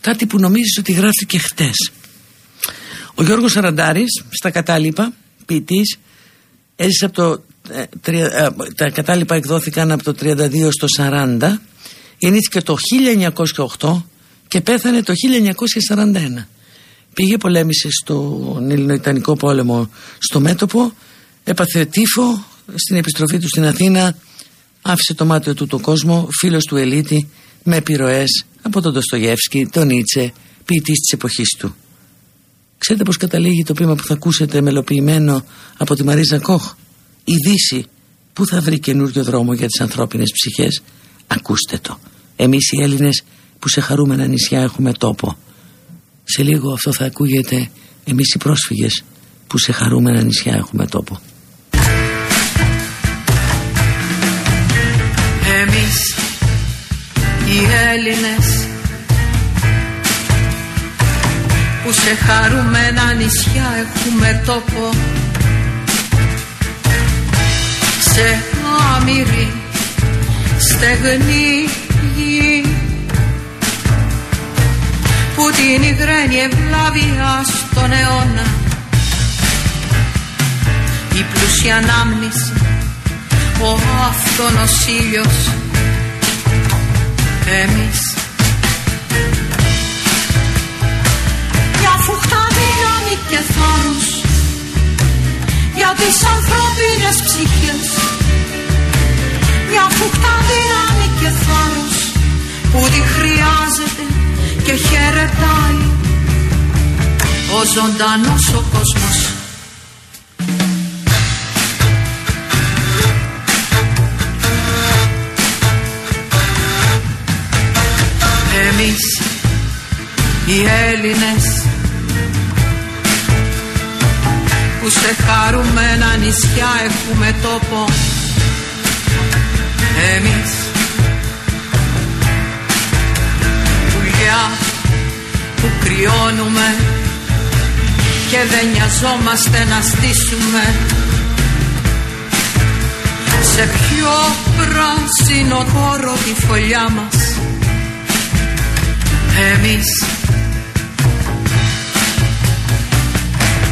κάτι που νομίζεις ότι γράφτηκε χτες. Ο Γιώργος Σαραντάρης στα κατάλοιπα ποιητής, έζησε από το ε, ε, τα κατάλοιπα εκδόθηκαν από το 32 στο 40 γεννήθηκε το 1908 και πέθανε το 1941 Πήγε, πολέμησε στον Ελληνοϊτανικό πόλεμο στο μέτωπο, έπαθε τύφο, στην επιστροφή του στην Αθήνα άφησε το μάτιο του το κόσμο, φίλος του Ελίτη, με επιρροές από τον Ντοστογεύσκη, τον Νίτσε, ποιητής της εποχής του. Ξέρετε πως καταλήγει το πείμα που θα ακούσετε μελοποιημένο από τη Μαρίζα Κόχ; Η Δύση που θα βρει καινούριο δρόμο για τις ανθρώπινες ψυχές; Ακούστε το. Εμείς οι Έλληνες που σε χαρούμενα νησιά έχουμε τόπο. Σε λίγο αυτό θα ακούγεται εμείς οι πρόσφυγες που σε χαρούμενα νησιά έχουμε τόπο. Εμείς οι Έλληνες που σε χαρούμενα νησιά έχουμε τόπο σε άμυρη στεγνή γη που την υγραίνει ευλάβεια στον αιώνα. Η πλούσια ανάμνηση ο αυτόνος ήλιος ζωντανός ο κόσμος. Οι Έλληνες που σε χαρούμενα νησιά έχουμε τόπο. Εμείς πουλιά που κρυώνουμε και δεν νοιαζόμαστε να στήσουμε. Σε πιο πράσινο χώρο τη φωλιά μας εμείς.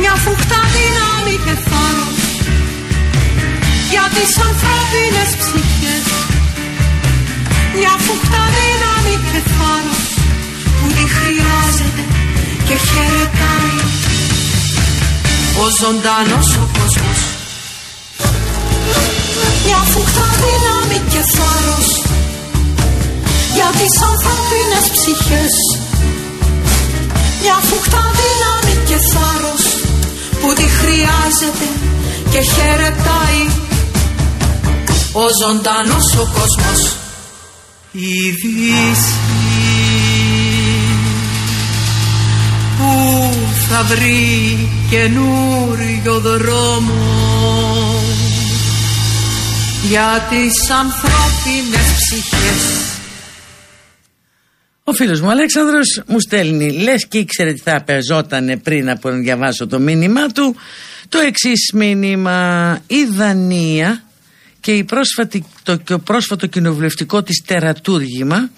Μια φούχτα δύναμη και θάρρος για τις ανθρώπινες ψυχές. Μια φούχτα δύναμη και θάρρος που τη χρειάζεται και χαιρετάει ο ζωντανός ο κόσμος. Μια φούχτα δύναμη και θάρρος για τις ανθρώπινες ψυχές. Μια φούχτα δύναμη και θάρρος που τη χρειάζεται και χαιρετάει. Ο ζωντανός ο κόσμος. Η θα βρει καινούριο δρόμο. Για τις ανθρώπινες ψυχές. Ο φίλος μου Αλέξανδρος μου στέλνει λες και ήξερε τι θα παίζονταν πριν από να διαβάσω το μήνυμά του. Το εξής μήνυμα. Η Δανία και, η πρόσφατη, το, και ο πρόσφατο κοινοβουλευτικό της τερατούργημα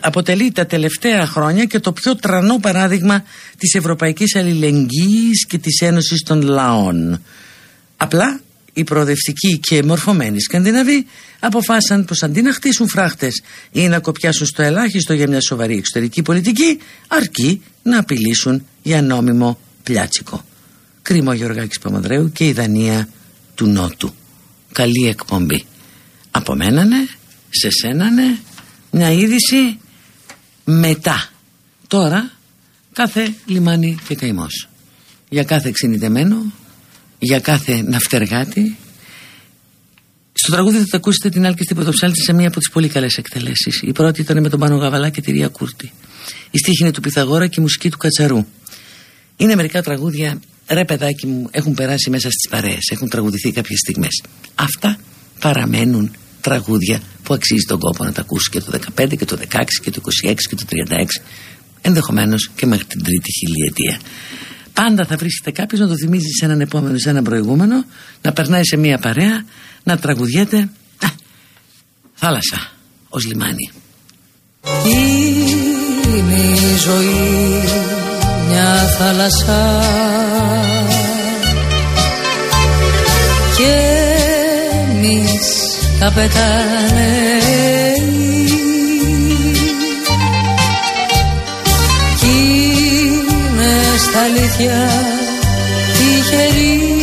αποτελεί τα τελευταία χρόνια και το πιο τρανό παράδειγμα της ευρωπαϊκής αλληλεγγύης και της ένωσης των λαών. Απλά οι προοδευτικοί και μορφωμένοι Σκανδιναβοί αποφάσισαν πως αντί να χτίσουν φράχτες ή να κοπιάσουν στο ελάχιστο για μια σοβαρή εξωτερική πολιτική αρκεί να απειλήσουν για νόμιμο πλιάτσικο. Κρίμα ο Γιωργάκης Παμαδρέου και η Δανία του Νότου. Καλή εκπομπή. Απομένανε, σε σένανε, μια είδηση μετά. Τώρα κάθε λιμάνι και καημός. Για κάθε εξυνητεμένο για κάθε ναυτεργάτη. Στο τραγούδι θα το ακούσετε την άλλη στην πρωτοψάλτη σε μία από τις πολύ καλές εκτελέσεις. Η πρώτη ήταν με τον Πάνο Γαβαλά και τη Ρία Κούρτη. Η στίχη είναι του Πυθαγόρα και η μουσική του Κατσαρού. Είναι μερικά τραγούδια, ρε παιδάκι μου, έχουν περάσει μέσα στις παρέες, έχουν τραγουδηθεί κάποιες στιγμές. Αυτά παραμένουν τραγούδια που αξίζει τον κόπο να τα ακούσεις και το 15 και το 16 και το 26 και το 36, ενδεχομένως και μέχρι την τρίτη χιλιετία. Πάντα θα βρίσκεται κάποιος να το θυμίζει σε έναν επόμενο, σε έναν προηγούμενο, να περνάει σε μία παρέα, να τραγουδιέται. Α, θάλασσα, ως λιμάνι. Είναι η ζωή μια θάλασσα. Και εμείς καπετάνοι στα αλήθεια τυχερή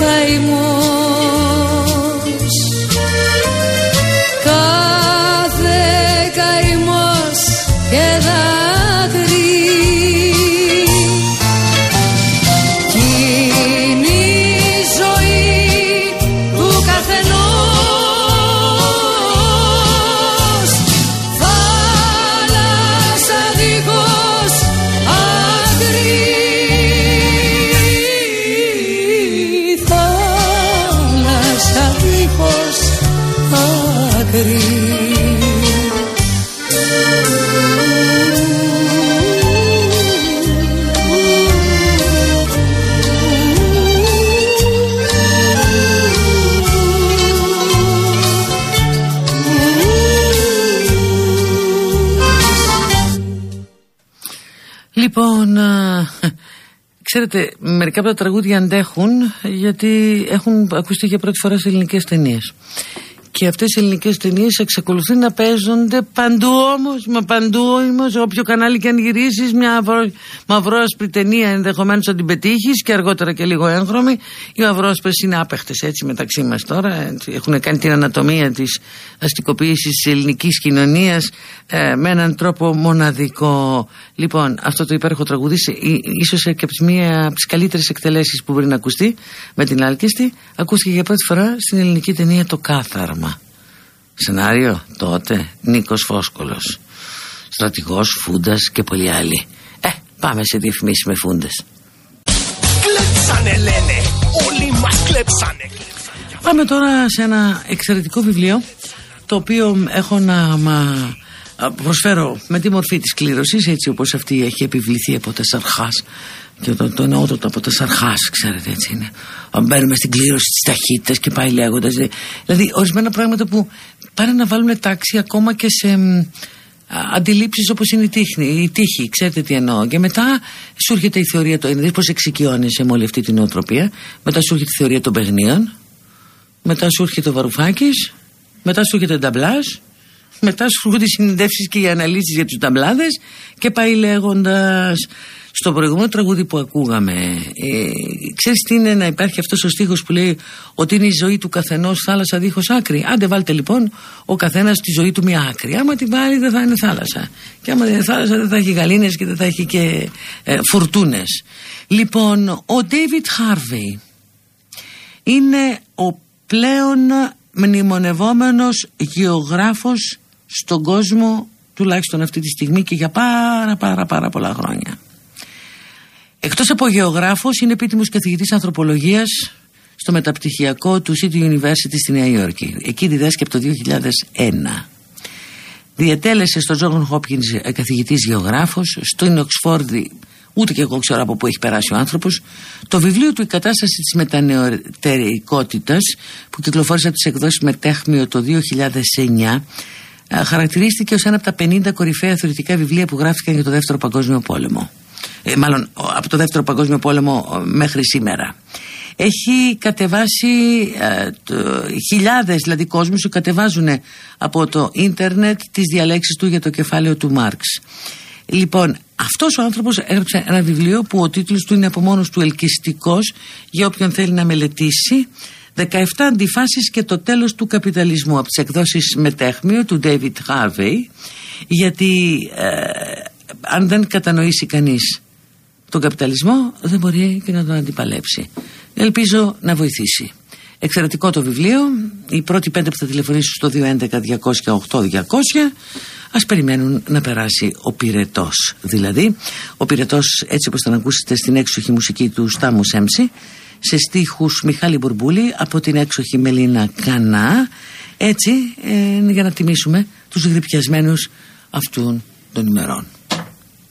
καημός ξέρετε, μερικά από τα τραγούδια αντέχουν γιατί έχουν ακουστεί για πρώτη φορά σε ελληνικές ταινίες. Και αυτές οι ελληνικές ταινίες εξακολουθούν να παίζονται παντού όμως, μα παντού όμως, όποιο κανάλι και αν γυρίσεις μια μαυρο- μαυρόασπρη ταινία ενδεχομένως να την πετύχεις και αργότερα και λίγο έγχρωμη. Οι μαυρόασπρες είναι άπεχτες έτσι μεταξύ μας τώρα, έτσι, έχουν κάνει την ανατομία της αστικοποίησης της ελληνικής κοινωνίας ε, με έναν τρόπο μοναδικό. Λοιπόν, αυτό το υπέροχο τραγούδι σε- ί- ίσως και από τις μία από τις καλύτερες εκτελέσεις που μπορεί να ακουστεί με την Άλκηστη ακούστηκε για πρώτη φορά στην ελληνική ταινία Το Κάθαρμα. Σενάριο τότε Νίκος Φόσκολος. Στρατηγός, Φούντας και πολλοί άλλοι. Ε, πάμε σε διαφημίσεις με Φούντες. Κλέψανε λένε, όλοι μας κλέψανε. Πάμε τώρα σε ένα εξαιρετικό βιβλίο το οποίο έχω να μα α, προσφέρω με τη μορφή της κλήρωσης έτσι όπως αυτή έχει επιβληθεί από τα Σαρχάς και το, το εννοώ το από τα Σαρχάς ξέρετε έτσι είναι Α, μπαίνουμε στην κλήρωση της ταχύτητας και πάει λέγοντας ε, δηλαδή ορισμένα πράγματα που πάνε να βάλουν τάξη ακόμα και σε μ, α, αντιλήψεις όπως είναι η τύχη, η τύχη, ξέρετε τι εννοώ. Και μετά σου έρχεται η θεωρία, το, δηλαδή πώς εξοικειώνεσαι με όλη αυτή την νοοτροπία. Μετά σου έρχεται η θεωρία των παιχνίων. Μετά σου έρχεται ο Βαρουφάκης. Μετά σου έρχεται ο Νταμπλάς. Μετά σου έρχονται οι συνεντεύξεις και οι αναλύσεις για τους Νταμπλάδες. Και πάει λέγοντας στο προηγούμενο τραγούδι που ακούγαμε, ε, ξέρεις τι είναι να υπάρχει αυτός ο στίχος που λέει ότι είναι η ζωή του καθενός θάλασσα δίχως άκρη. Άντε βάλτε λοιπόν ο καθένας τη ζωή του μια άκρη. Άμα την βάλει δεν θα είναι θάλασσα. Και άμα δεν είναι θάλασσα δεν θα έχει γαλήνες και δεν θα έχει και ε, φουρτούνες. Λοιπόν, ο David Harvey είναι ο πλέον μνημονευόμενος γεωγράφος στον κόσμο τουλάχιστον αυτή τη στιγμή και για πάρα πάρα πάρα πολλά χρόνια. Εκτός από γεωγράφος είναι επίτιμος καθηγητής ανθρωπολογίας στο μεταπτυχιακό του City University στη Νέα Υόρκη. Εκεί διδάσκει από το 2001. Διατέλεσε στο Τζόγον Χόπκινς ε, καθηγητής γεωγράφος, στο Ινοξφόρδη ούτε και εγώ ξέρω από πού έχει περάσει ο άνθρωπος. Το βιβλίο του «Η κατάσταση της μετανεωτερικότητας» που κυκλοφόρησε από τις εκδόσεις Μετέχμιο το 2009 ε, χαρακτηρίστηκε ως ένα από τα 50 κορυφαία θεωρητικά βιβλία που γράφτηκαν για το Δεύτερο Παγκόσμιο Πόλεμο. Ε, μάλλον ο- από το Δεύτερο Παγκόσμιο Πόλεμο ε, μέχρι σήμερα. Έχει κατεβάσει ε, το, χιλιάδες δηλαδή κόσμοι σου κατεβάζουν από το ίντερνετ τις διαλέξεις του για το κεφάλαιο του Μάρξ. Λοιπόν, αυτός ο άνθρωπος έγραψε ένα βιβλίο που ο τίτλος του είναι από μόνος του ελκυστικός για όποιον θέλει να μελετήσει 17 αντιφάσεις και το τέλος του καπιταλισμού από τις εκδόσεις Μετέχμιο του David Harvey γιατί ε, αν δεν κατανοήσει κανείς τον καπιταλισμό δεν μπορεί και να τον αντιπαλέψει. Ελπίζω να βοηθήσει. Εξαιρετικό το βιβλίο. Οι πρώτοι πέντε που θα τηλεφωνήσουν στο 211-208-200 ας περιμένουν να περάσει ο πυρετός. Δηλαδή, ο πυρετός έτσι όπως τον ακούσετε στην έξοχη μουσική του Στάμου Σέμψη σε στίχους Μιχάλη Μπουρμπούλη από την έξοχη Μελίνα Κανά έτσι ε, για να τιμήσουμε τους γρυπιασμένους αυτών των ημερών.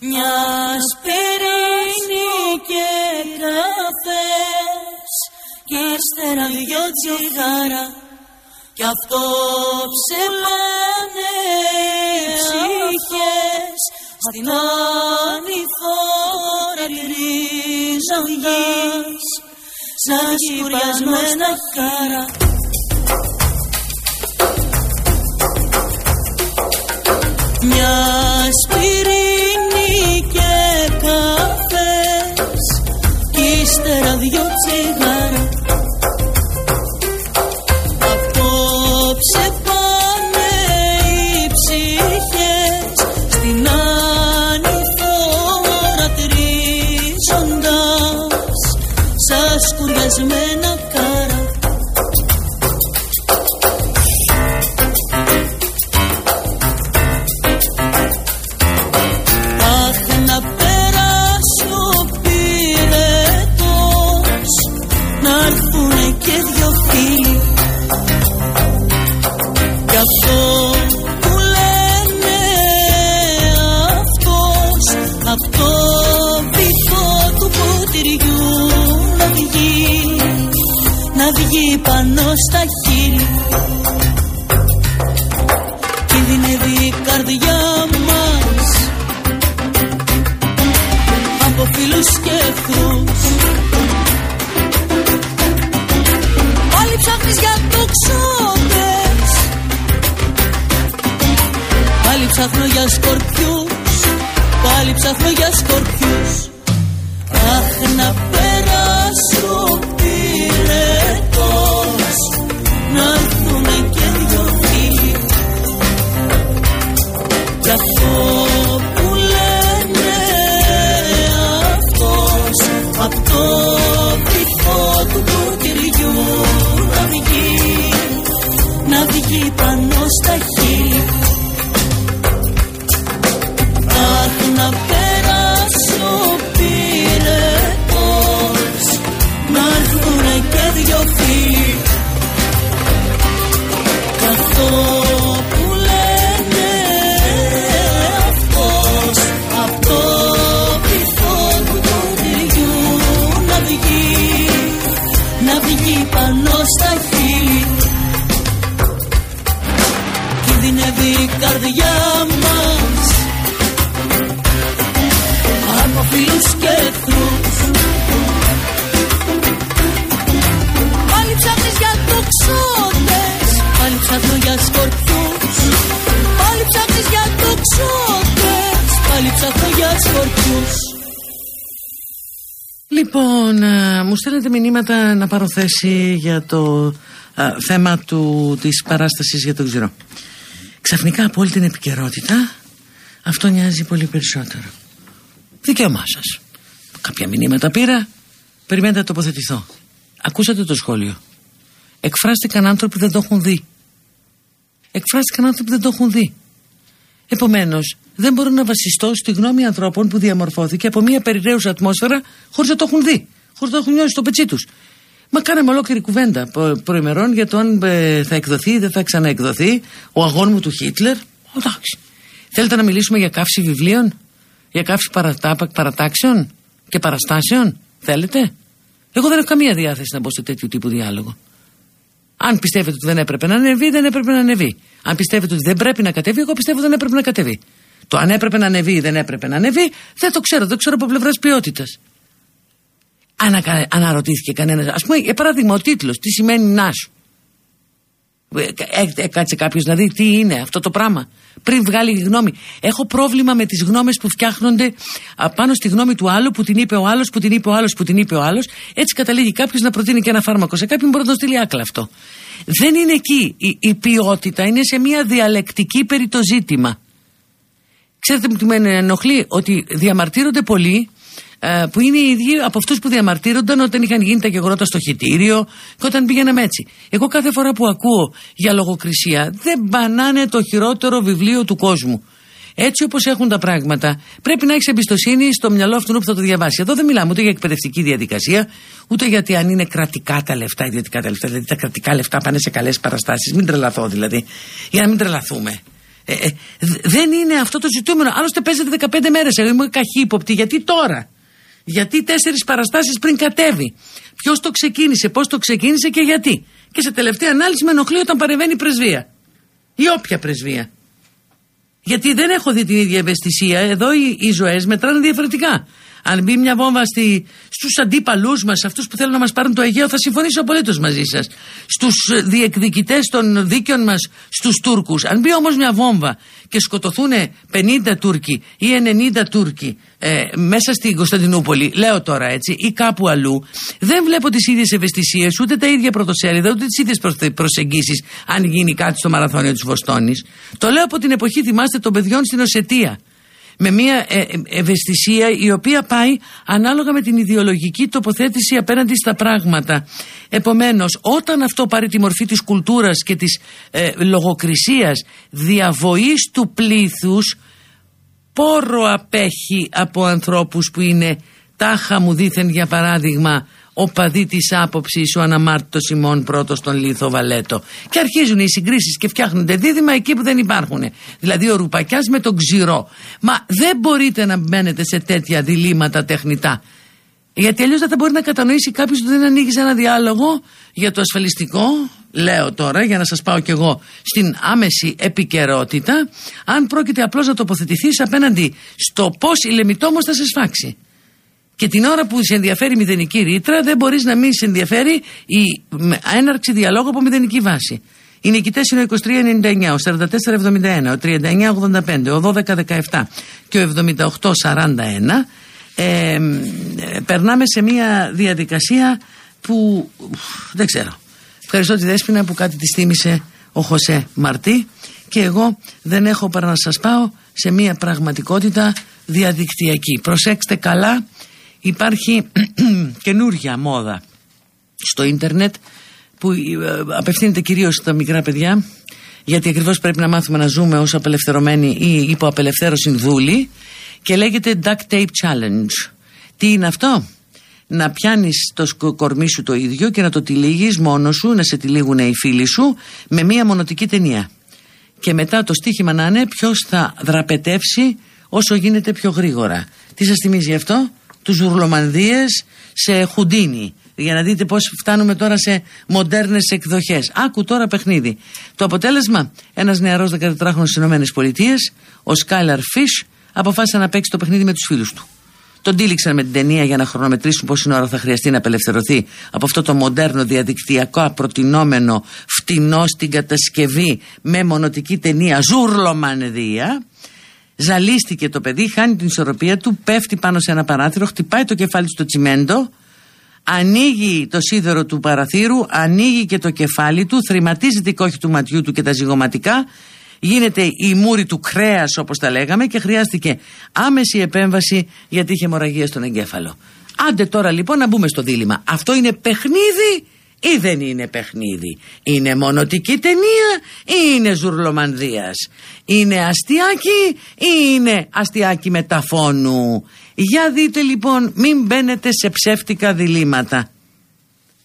Μιας σπιρίνη και καφές και ύστερα δυο τσιγάρα κι αυτό ψελάνε οι ψυχές. Στην ανηφόρα γυρίζοντας σαν σκουριασμένα κάρα Μιας σπιρίνη και καφές κι ύστερα δυο τσιγάρα. Απόψε πάνε οι ψυχές στην ανηφόρα τρίζοντας σαν σκουριασμένα Να βγει πάνω στα χείλη. Κινδυνεύει η καρδιά μας. Από φίλους και εχθρούς. Πάλι ψάχνεις για τοξότες Πάλι ψάχνω για σκορπιούς. Πάλι ψάχνω για σκορπιούς. Αχ να Κι αυτό που λένε αυτός Απ' το βυθό του ποτηριού να βγει Να βγει πάνω στα χείλη καρδιά μας. Από φίλους και εχθρούς. Πάλι ψάχνεις για τοξότες Πάλι ψάχνω για σκορπιούς. Πάλι ψάχνεις για τοξότες Πάλι ψάχνω για σκορπιούς. Λοιπόν, α, μου στέλνετε μηνύματα να πάρω θέση για το α, θέμα του, της παράστασης για τον ξηρό. Ξαφνικά από όλη την επικαιρότητα αυτό νοιάζει πολύ περισσότερο. Δικαίωμά σας. Κάποια μηνύματα πήρα, περιμένετε να τοποθετηθώ. Ακούσατε το σχόλιο. Εκφράστηκαν άνθρωποι που δεν το έχουν δει. Εκφράστηκαν άνθρωποι που δεν το έχουν δει. Επομένως, δεν μπορώ να βασιστώ στη γνώμη ανθρώπων που διαμορφώθηκε από μια περιραίουσα ατμόσφαιρα χωρίς να το έχουν δει, χωρίς να το έχουν νιώσει στο πετσί τους. Μα κάναμε ολόκληρη κουβέντα προ- προημερών για το αν ε, θα εκδοθεί ή δεν θα ξαναεκδοθεί ο αγών μου του Χίτλερ. Εντάξει. Θέλετε να μιλήσουμε για καύση βιβλίων, για καύση παρατάπακ παρατάξεων και παραστάσεων, θέλετε; Εγώ δεν έχω καμία διάθεση να μπω σε τέτοιου τύπου διάλογο. Αν πιστεύετε ότι δεν έπρεπε να ανεβεί, δεν έπρεπε να ανεβεί. Αν πιστεύετε ότι δεν πρέπει να κατέβει, εγώ πιστεύω δεν έπρεπε να κατέβει. Το αν έπρεπε να ανεβεί ή δεν έπρεπε να ανεβεί, δεν το ξέρω. Δεν ξέρω από πλευράς ποιότητας. Ανα, αναρωτήθηκε κανένας. Α πούμε, για παράδειγμα, ο τίτλος. Τι σημαίνει να σου; Ε, ε, ε, κάτσε κάποιος να δει τι είναι αυτό το πράγμα. Πριν βγάλει γνώμη. Έχω πρόβλημα με τις γνώμες που φτιάχνονται α, πάνω στη γνώμη του άλλου που την είπε ο άλλος, που την είπε ο άλλος, που την είπε ο άλλος. Έτσι καταλήγει κάποιος να προτείνει και ένα φάρμακο. Σε κάποιον μπορεί να το στείλει άκλα αυτό. Δεν είναι εκεί. Η, η ποιότητα είναι σε μια διαλεκτική περί το ζήτημα. Ξέρετε τι με ενοχλεί, ότι διαμαρτύρονται πολλοί ε, που είναι οι ίδιοι από αυτούς που διαμαρτύρονταν όταν είχαν γίνει τα γεγονότα στο χιτήριο και όταν πήγαιναμε έτσι. Εγώ κάθε φορά που ακούω για λογοκρισία δεν μπανάνε το χειρότερο βιβλίο του κόσμου. Έτσι όπως έχουν τα πράγματα, πρέπει να έχεις εμπιστοσύνη στο μυαλό αυτού που θα το διαβάσει. Εδώ δεν μιλάμε ούτε για εκπαιδευτική διαδικασία, ούτε γιατί αν είναι κρατικά τα λεφτά, ιδιωτικά τα λεφτά. Δηλαδή τα κρατικά λεφτά πάνε σε καλές παραστάσεις. Μην τρελαθώ δηλαδή. Για να μην τρελαθούμε. Ε, ε, δεν είναι αυτό το ζητούμενο. Άλλωστε παίζεται 15 μέρες. Εγώ είμαι καχύποπτη. Γιατί τώρα; Γιατί τέσσερις παραστάσεις πριν κατέβει. Ποιος το ξεκίνησε, πώς το ξεκίνησε και γιατί. Και σε τελευταία ανάλυση με ενοχλεί όταν παρεμβαίνει η πρεσβεία. Ή όποια πρεσβεία. Γιατί δεν έχω δει την ίδια ευαισθησία. Εδώ οι, οι ζωές μετράνε διαφορετικά. Αν μπει μια βόμβα στη, στους αντίπαλούς μας, αυτούς που θέλουν να μας πάρουν το Αιγαίο, θα συμφωνήσω απολύτως μαζί σας. Στους διεκδικητές των δίκαιων μας, στους Τούρκους. Αν μπει όμως μια βόμβα και σκοτωθούν 50 Τούρκοι ή 90 Τούρκοι ε, μέσα στην Κωνσταντινούπολη, λέω τώρα έτσι, ή κάπου αλλού, δεν βλέπω τις ίδιες ευαισθησίες, ούτε τα ίδια πρωτοσέλιδα, ούτε τις ίδιες προσεγγίσεις αν γίνει κάτι στο μαραθώνιο της Βοστόνης. Το λέω από την εποχή, θυμάστε, των παιδιών στην Οσετία με μια ε, ε, ευαισθησία η οποία πάει ανάλογα με την ιδεολογική τοποθέτηση απέναντι στα πράγματα. Επομένως, όταν αυτό πάρει τη μορφή της κουλτούρας και της ε, λογοκρισίας διαβοής του πλήθους, πόρο απέχει από ανθρώπους που είναι τάχα μου δήθεν για παράδειγμα ο παδί της άποψης ο αναμάρτητος ημών πρώτος στον Λίθο Βαλέτο. Και αρχίζουν οι συγκρίσεις και φτιάχνονται δίδυμα εκεί που δεν υπάρχουν. Δηλαδή ο Ρουπακιάς με τον Ξηρό. Μα δεν μπορείτε να μπαίνετε σε τέτοια διλήμματα τεχνητά. Γιατί αλλιώς δεν θα μπορεί να κατανοήσει κάποιος ότι δεν ανοίγεις ένα διάλογο για το ασφαλιστικό. Λέω τώρα για να σας πάω κι εγώ στην άμεση επικαιρότητα, αν πρόκειται απλώς να τοποθετηθείς απέναντι στο πώς η λεμιτόμος θα σε σφάξει. Και την ώρα που σε ενδιαφέρει η μηδενική ρήτρα, δεν μπορείς να μην σε ενδιαφέρει η έναρξη διαλόγου από μηδενική βάση. Οι νικητές είναι ο 2399, ο 4471, ο 3985, ο 1217 και ο 7841. Ε, περνάμε σε μια διαδικασία που δεν ξέρω. Ευχαριστώ τη Δέσποινα που κάτι της θύμισε ο Χωσέ Μαρτί και εγώ δεν έχω παρά να σας πάω σε μια πραγματικότητα διαδικτυακή. Προσέξτε καλά υπάρχει καινούργια μόδα στο ίντερνετ που ε, απευθύνεται κυρίως στα μικρά παιδιά γιατί ακριβώς πρέπει να μάθουμε να ζούμε ως απελευθερωμένοι ή υποαπελευθέρωση δούλοι και λέγεται Duct Tape Challenge. Τι είναι αυτό; Να πιάνεις το κορμί σου το ίδιο και να το τυλίγεις μόνος σου, να σε τυλίγουν οι φίλοι σου με μία μονοτική ταινία. Και μετά το στίχημα να είναι ποιος θα δραπετεύσει όσο γίνεται πιο γρήγορα. Τι σας θυμίζει αυτό; Τους Ζουρλομανδίες σε χουντίνι για να δείτε πώς φτάνουμε τώρα σε μοντέρνες εκδοχές. Άκου τώρα παιχνίδι. Το αποτέλεσμα, ένας νεαρός 14χρονος στις ΗΠΑ, ο Σκάιλαρ Φις, αποφάσισε να παίξει το παιχνίδι με τους φίλους του. Τον τύλιξαν με την ταινία για να χρονομετρήσουν πόση ώρα θα χρειαστεί να απελευθερωθεί από αυτό το μοντέρνο διαδικτυακό απροτινόμενο φτηνό στην κατασκευή με μονοτική ταινία Ζουρλομανδία Ζαλίστηκε το παιδί, χάνει την ισορροπία του, πέφτει πάνω σε ένα παράθυρο, χτυπάει το κεφάλι του στο τσιμέντο, ανοίγει το σίδερο του παραθύρου, ανοίγει και το κεφάλι του, θρηματίζεται η κόχη του ματιού του και τα ζυγοματικά, γίνεται η μούρη του κρέας όπως τα λέγαμε και χρειάστηκε άμεση επέμβαση γιατί είχε αιμορραγία στον εγκέφαλο. Άντε τώρα λοιπόν να μπούμε στο δίλημα. Αυτό είναι παιχνίδι ή δεν είναι παιχνίδι. Είναι μονοτική ταινία ή είναι ζουρλομανδίας. Είναι αστιάκι ή είναι αστιάκι μεταφώνου. Για δείτε λοιπόν μην μπαίνετε σε ψεύτικα διλήμματα.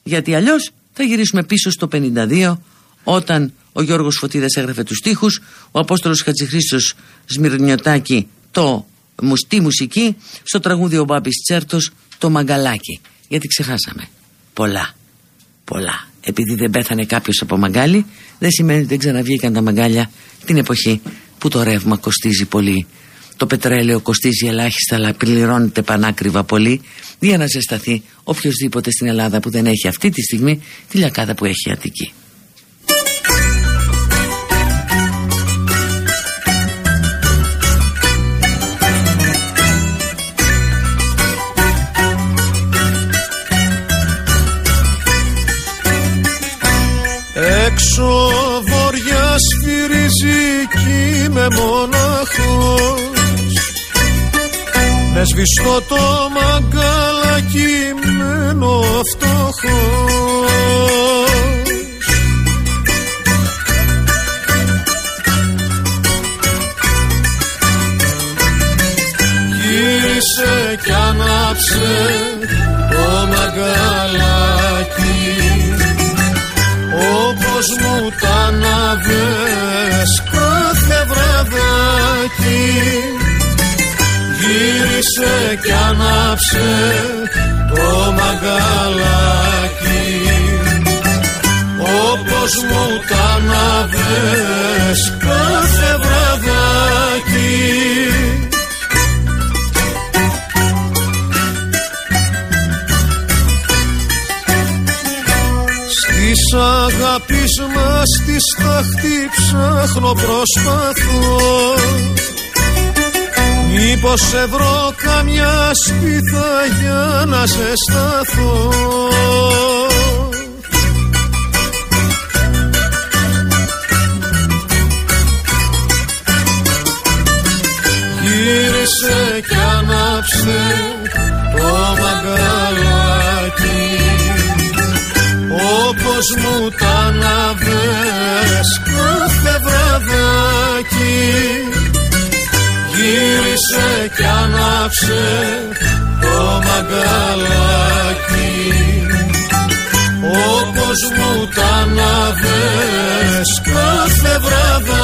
Γιατί αλλιώς θα γυρίσουμε πίσω στο 52 όταν ο Γιώργος Φωτίδας έγραφε τους στίχους, ο Απόστολος Χατζηχρήστος Σμυρνιωτάκη το μουστή μουσική, στο τραγούδι ο Μπάμπης Τσέρτος το μαγκαλάκι. Γιατί ξεχάσαμε πολλά πολλά. Επειδή δεν πέθανε κάποιος από μαγκάλι, δεν σημαίνει ότι δεν ξαναβγήκαν τα μαγκάλια την εποχή που το ρεύμα κοστίζει πολύ. Το πετρέλαιο κοστίζει ελάχιστα, αλλά πληρώνεται πανάκριβα πολύ για να ζεσταθεί οποιοδήποτε στην Ελλάδα που δεν έχει αυτή τη στιγμή τη λιακάδα που έχει η Αττική. Είμαι μοναχός Με σβηστό το μαγκαλάκι μένω φτωχός. Γύρισε κι ανάψε το μαγκαλάκι. Όπως μου τα αναβες κάθε βραδάκι γύρισε κι ανάψε το μαγκαλάκι όπως μου τα αναβες κάθε βραδάκι αγάπης μας τη στάχτη ψάχνω προσπαθώ. Μήπως σε βρω καμιά σπίθα για να ζεσταθώ Όπως μου τα αναβες κάθε βραδάκι. Γύρισε κι άναψε το μαγκαλάκι. Όπως μου τα αναβες κάθε βραδάκι.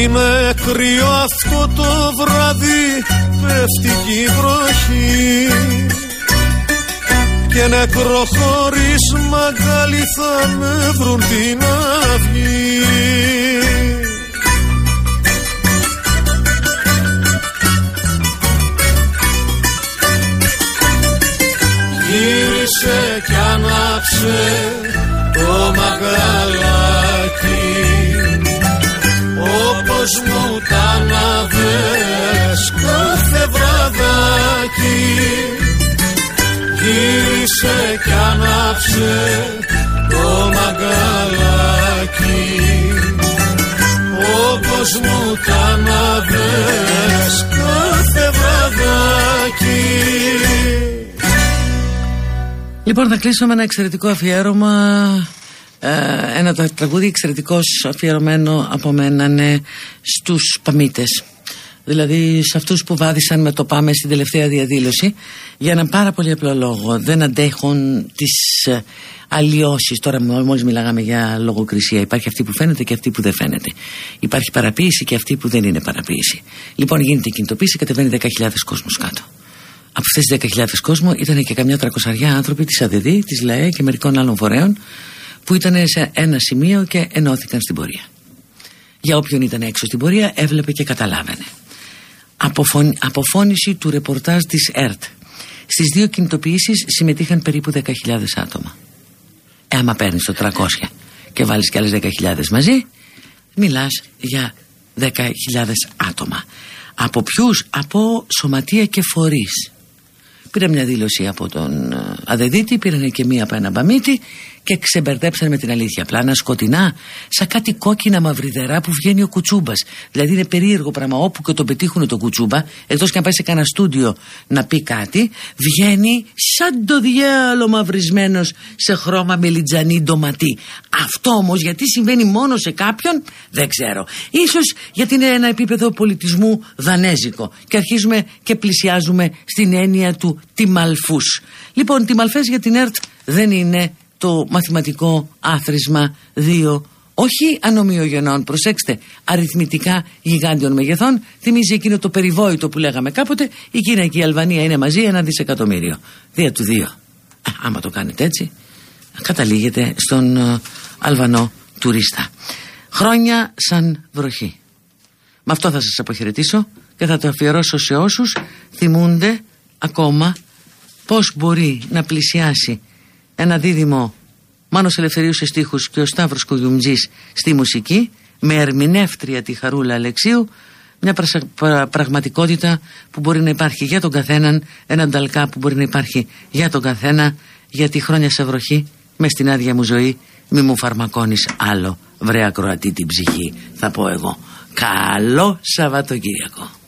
Είναι κρύο αυτό το βράδυ πέφτει κι η βροχή. Και νεκρό χωρίς μαγκάλι θα με βρουν την αυγή. Γύρισε κι άναψε το μαγκαλάκι όπως μου τα αναβες κάθε βραδάκι. Γύρισε κι άναψε το μαγκαλάκι. Όπως μου τα αναβες κάθε βραδάκι. Λοιπόν, θα κλείσω με ένα εξαιρετικό αφιέρωμα. Ε, ένα τραγούδι εξαιρετικός αφιερωμένο από μένα ναι, στους παμίτες. Δηλαδή σε αυτούς που βάδισαν με το πάμε στην τελευταία διαδήλωση για έναν πάρα πολύ απλό λόγο. Δεν αντέχουν τις ε, αλλοιώσεις. Τώρα μόλις μιλάγαμε για λογοκρισία. Υπάρχει αυτή που φαίνεται και αυτή που δεν φαίνεται. Υπάρχει παραποίηση και αυτή που δεν είναι παραποίηση. Λοιπόν γίνεται η κινητοποίηση και κατεβαίνει 10.000 κόσμος κάτω. Από αυτές τις 10.000 κόσμο ήταν και καμιά τρακοσαριά άνθρωποι τη ΑΔΔ, τη ΛΑΕ και μερικών άλλων φορέων που ήταν σε ένα σημείο και ενώθηκαν στην πορεία. Για όποιον ήταν έξω στην πορεία έβλεπε και καταλάβαινε. Αποφων... Αποφώνηση του ρεπορτάζ της ΕΡΤ. Στις δύο κινητοποιήσεις συμμετείχαν περίπου 10.000 άτομα. Ε, άμα παίρνεις το 300 και βάλεις και άλλες 10.000 μαζί, μιλάς για 10.000 άτομα. Από ποιους; Από σωματεία και φορείς. Πήρα μια δήλωση από τον ε, Αδεδίτη, πήραν και μία από ένα μπαμίτι και ξεμπερδέψαν με την αλήθεια. Πλάνα σκοτεινά, σαν κάτι κόκκινα μαυριδερά που βγαίνει ο κουτσούμπας. Δηλαδή είναι περίεργο πράγμα. Όπου και τον πετύχουν τον κουτσούμπα, εκτός και να πάει σε κανένα στούντιο να πει κάτι, βγαίνει σαν το διάλογο μαυρισμένος σε χρώμα μελιτζανί ντοματί. Αυτό όμως γιατί συμβαίνει μόνο σε κάποιον, δεν ξέρω. Ίσως γιατί είναι ένα επίπεδο πολιτισμού δανέζικο και αρχίζουμε και πλησιάζουμε στην έννοια του τιμαλφούς. Λοιπόν, τιμαλφές για την ΕΡΤ δεν είναι το μαθηματικό άθροισμα 2 όχι ανομοιογενών, προσέξτε, αριθμητικά γιγάντιων μεγεθών. Θυμίζει εκείνο το περιβόητο που λέγαμε κάποτε. Η Κίνα και η Αλβανία είναι μαζί ένα δισεκατομμύριο. Δια του δύο. Α, άμα το κάνετε έτσι, καταλήγετε στον uh, Αλβανό τουρίστα. Χρόνια σαν βροχή. Με αυτό θα σας αποχαιρετήσω και θα το αφιερώσω σε όσους θυμούνται ακόμα πώς μπορεί να πλησιάσει ένα δίδυμο. Μάνος Ελευθερίου σε στίχους και ο Σταύρος Κογιουμτζής στη μουσική με ερμηνεύτρια τη Χαρούλα Αλεξίου μια πραγματικότητα που μπορεί να υπάρχει για τον καθέναν ένα νταλκά που μπορεί να υπάρχει για τον καθένα γιατί χρόνια σε βροχή με στην άδεια μου ζωή μη μου φαρμακώνεις άλλο βρε ακροατή την ψυχή θα πω εγώ. Καλό Σαββατοκύριακο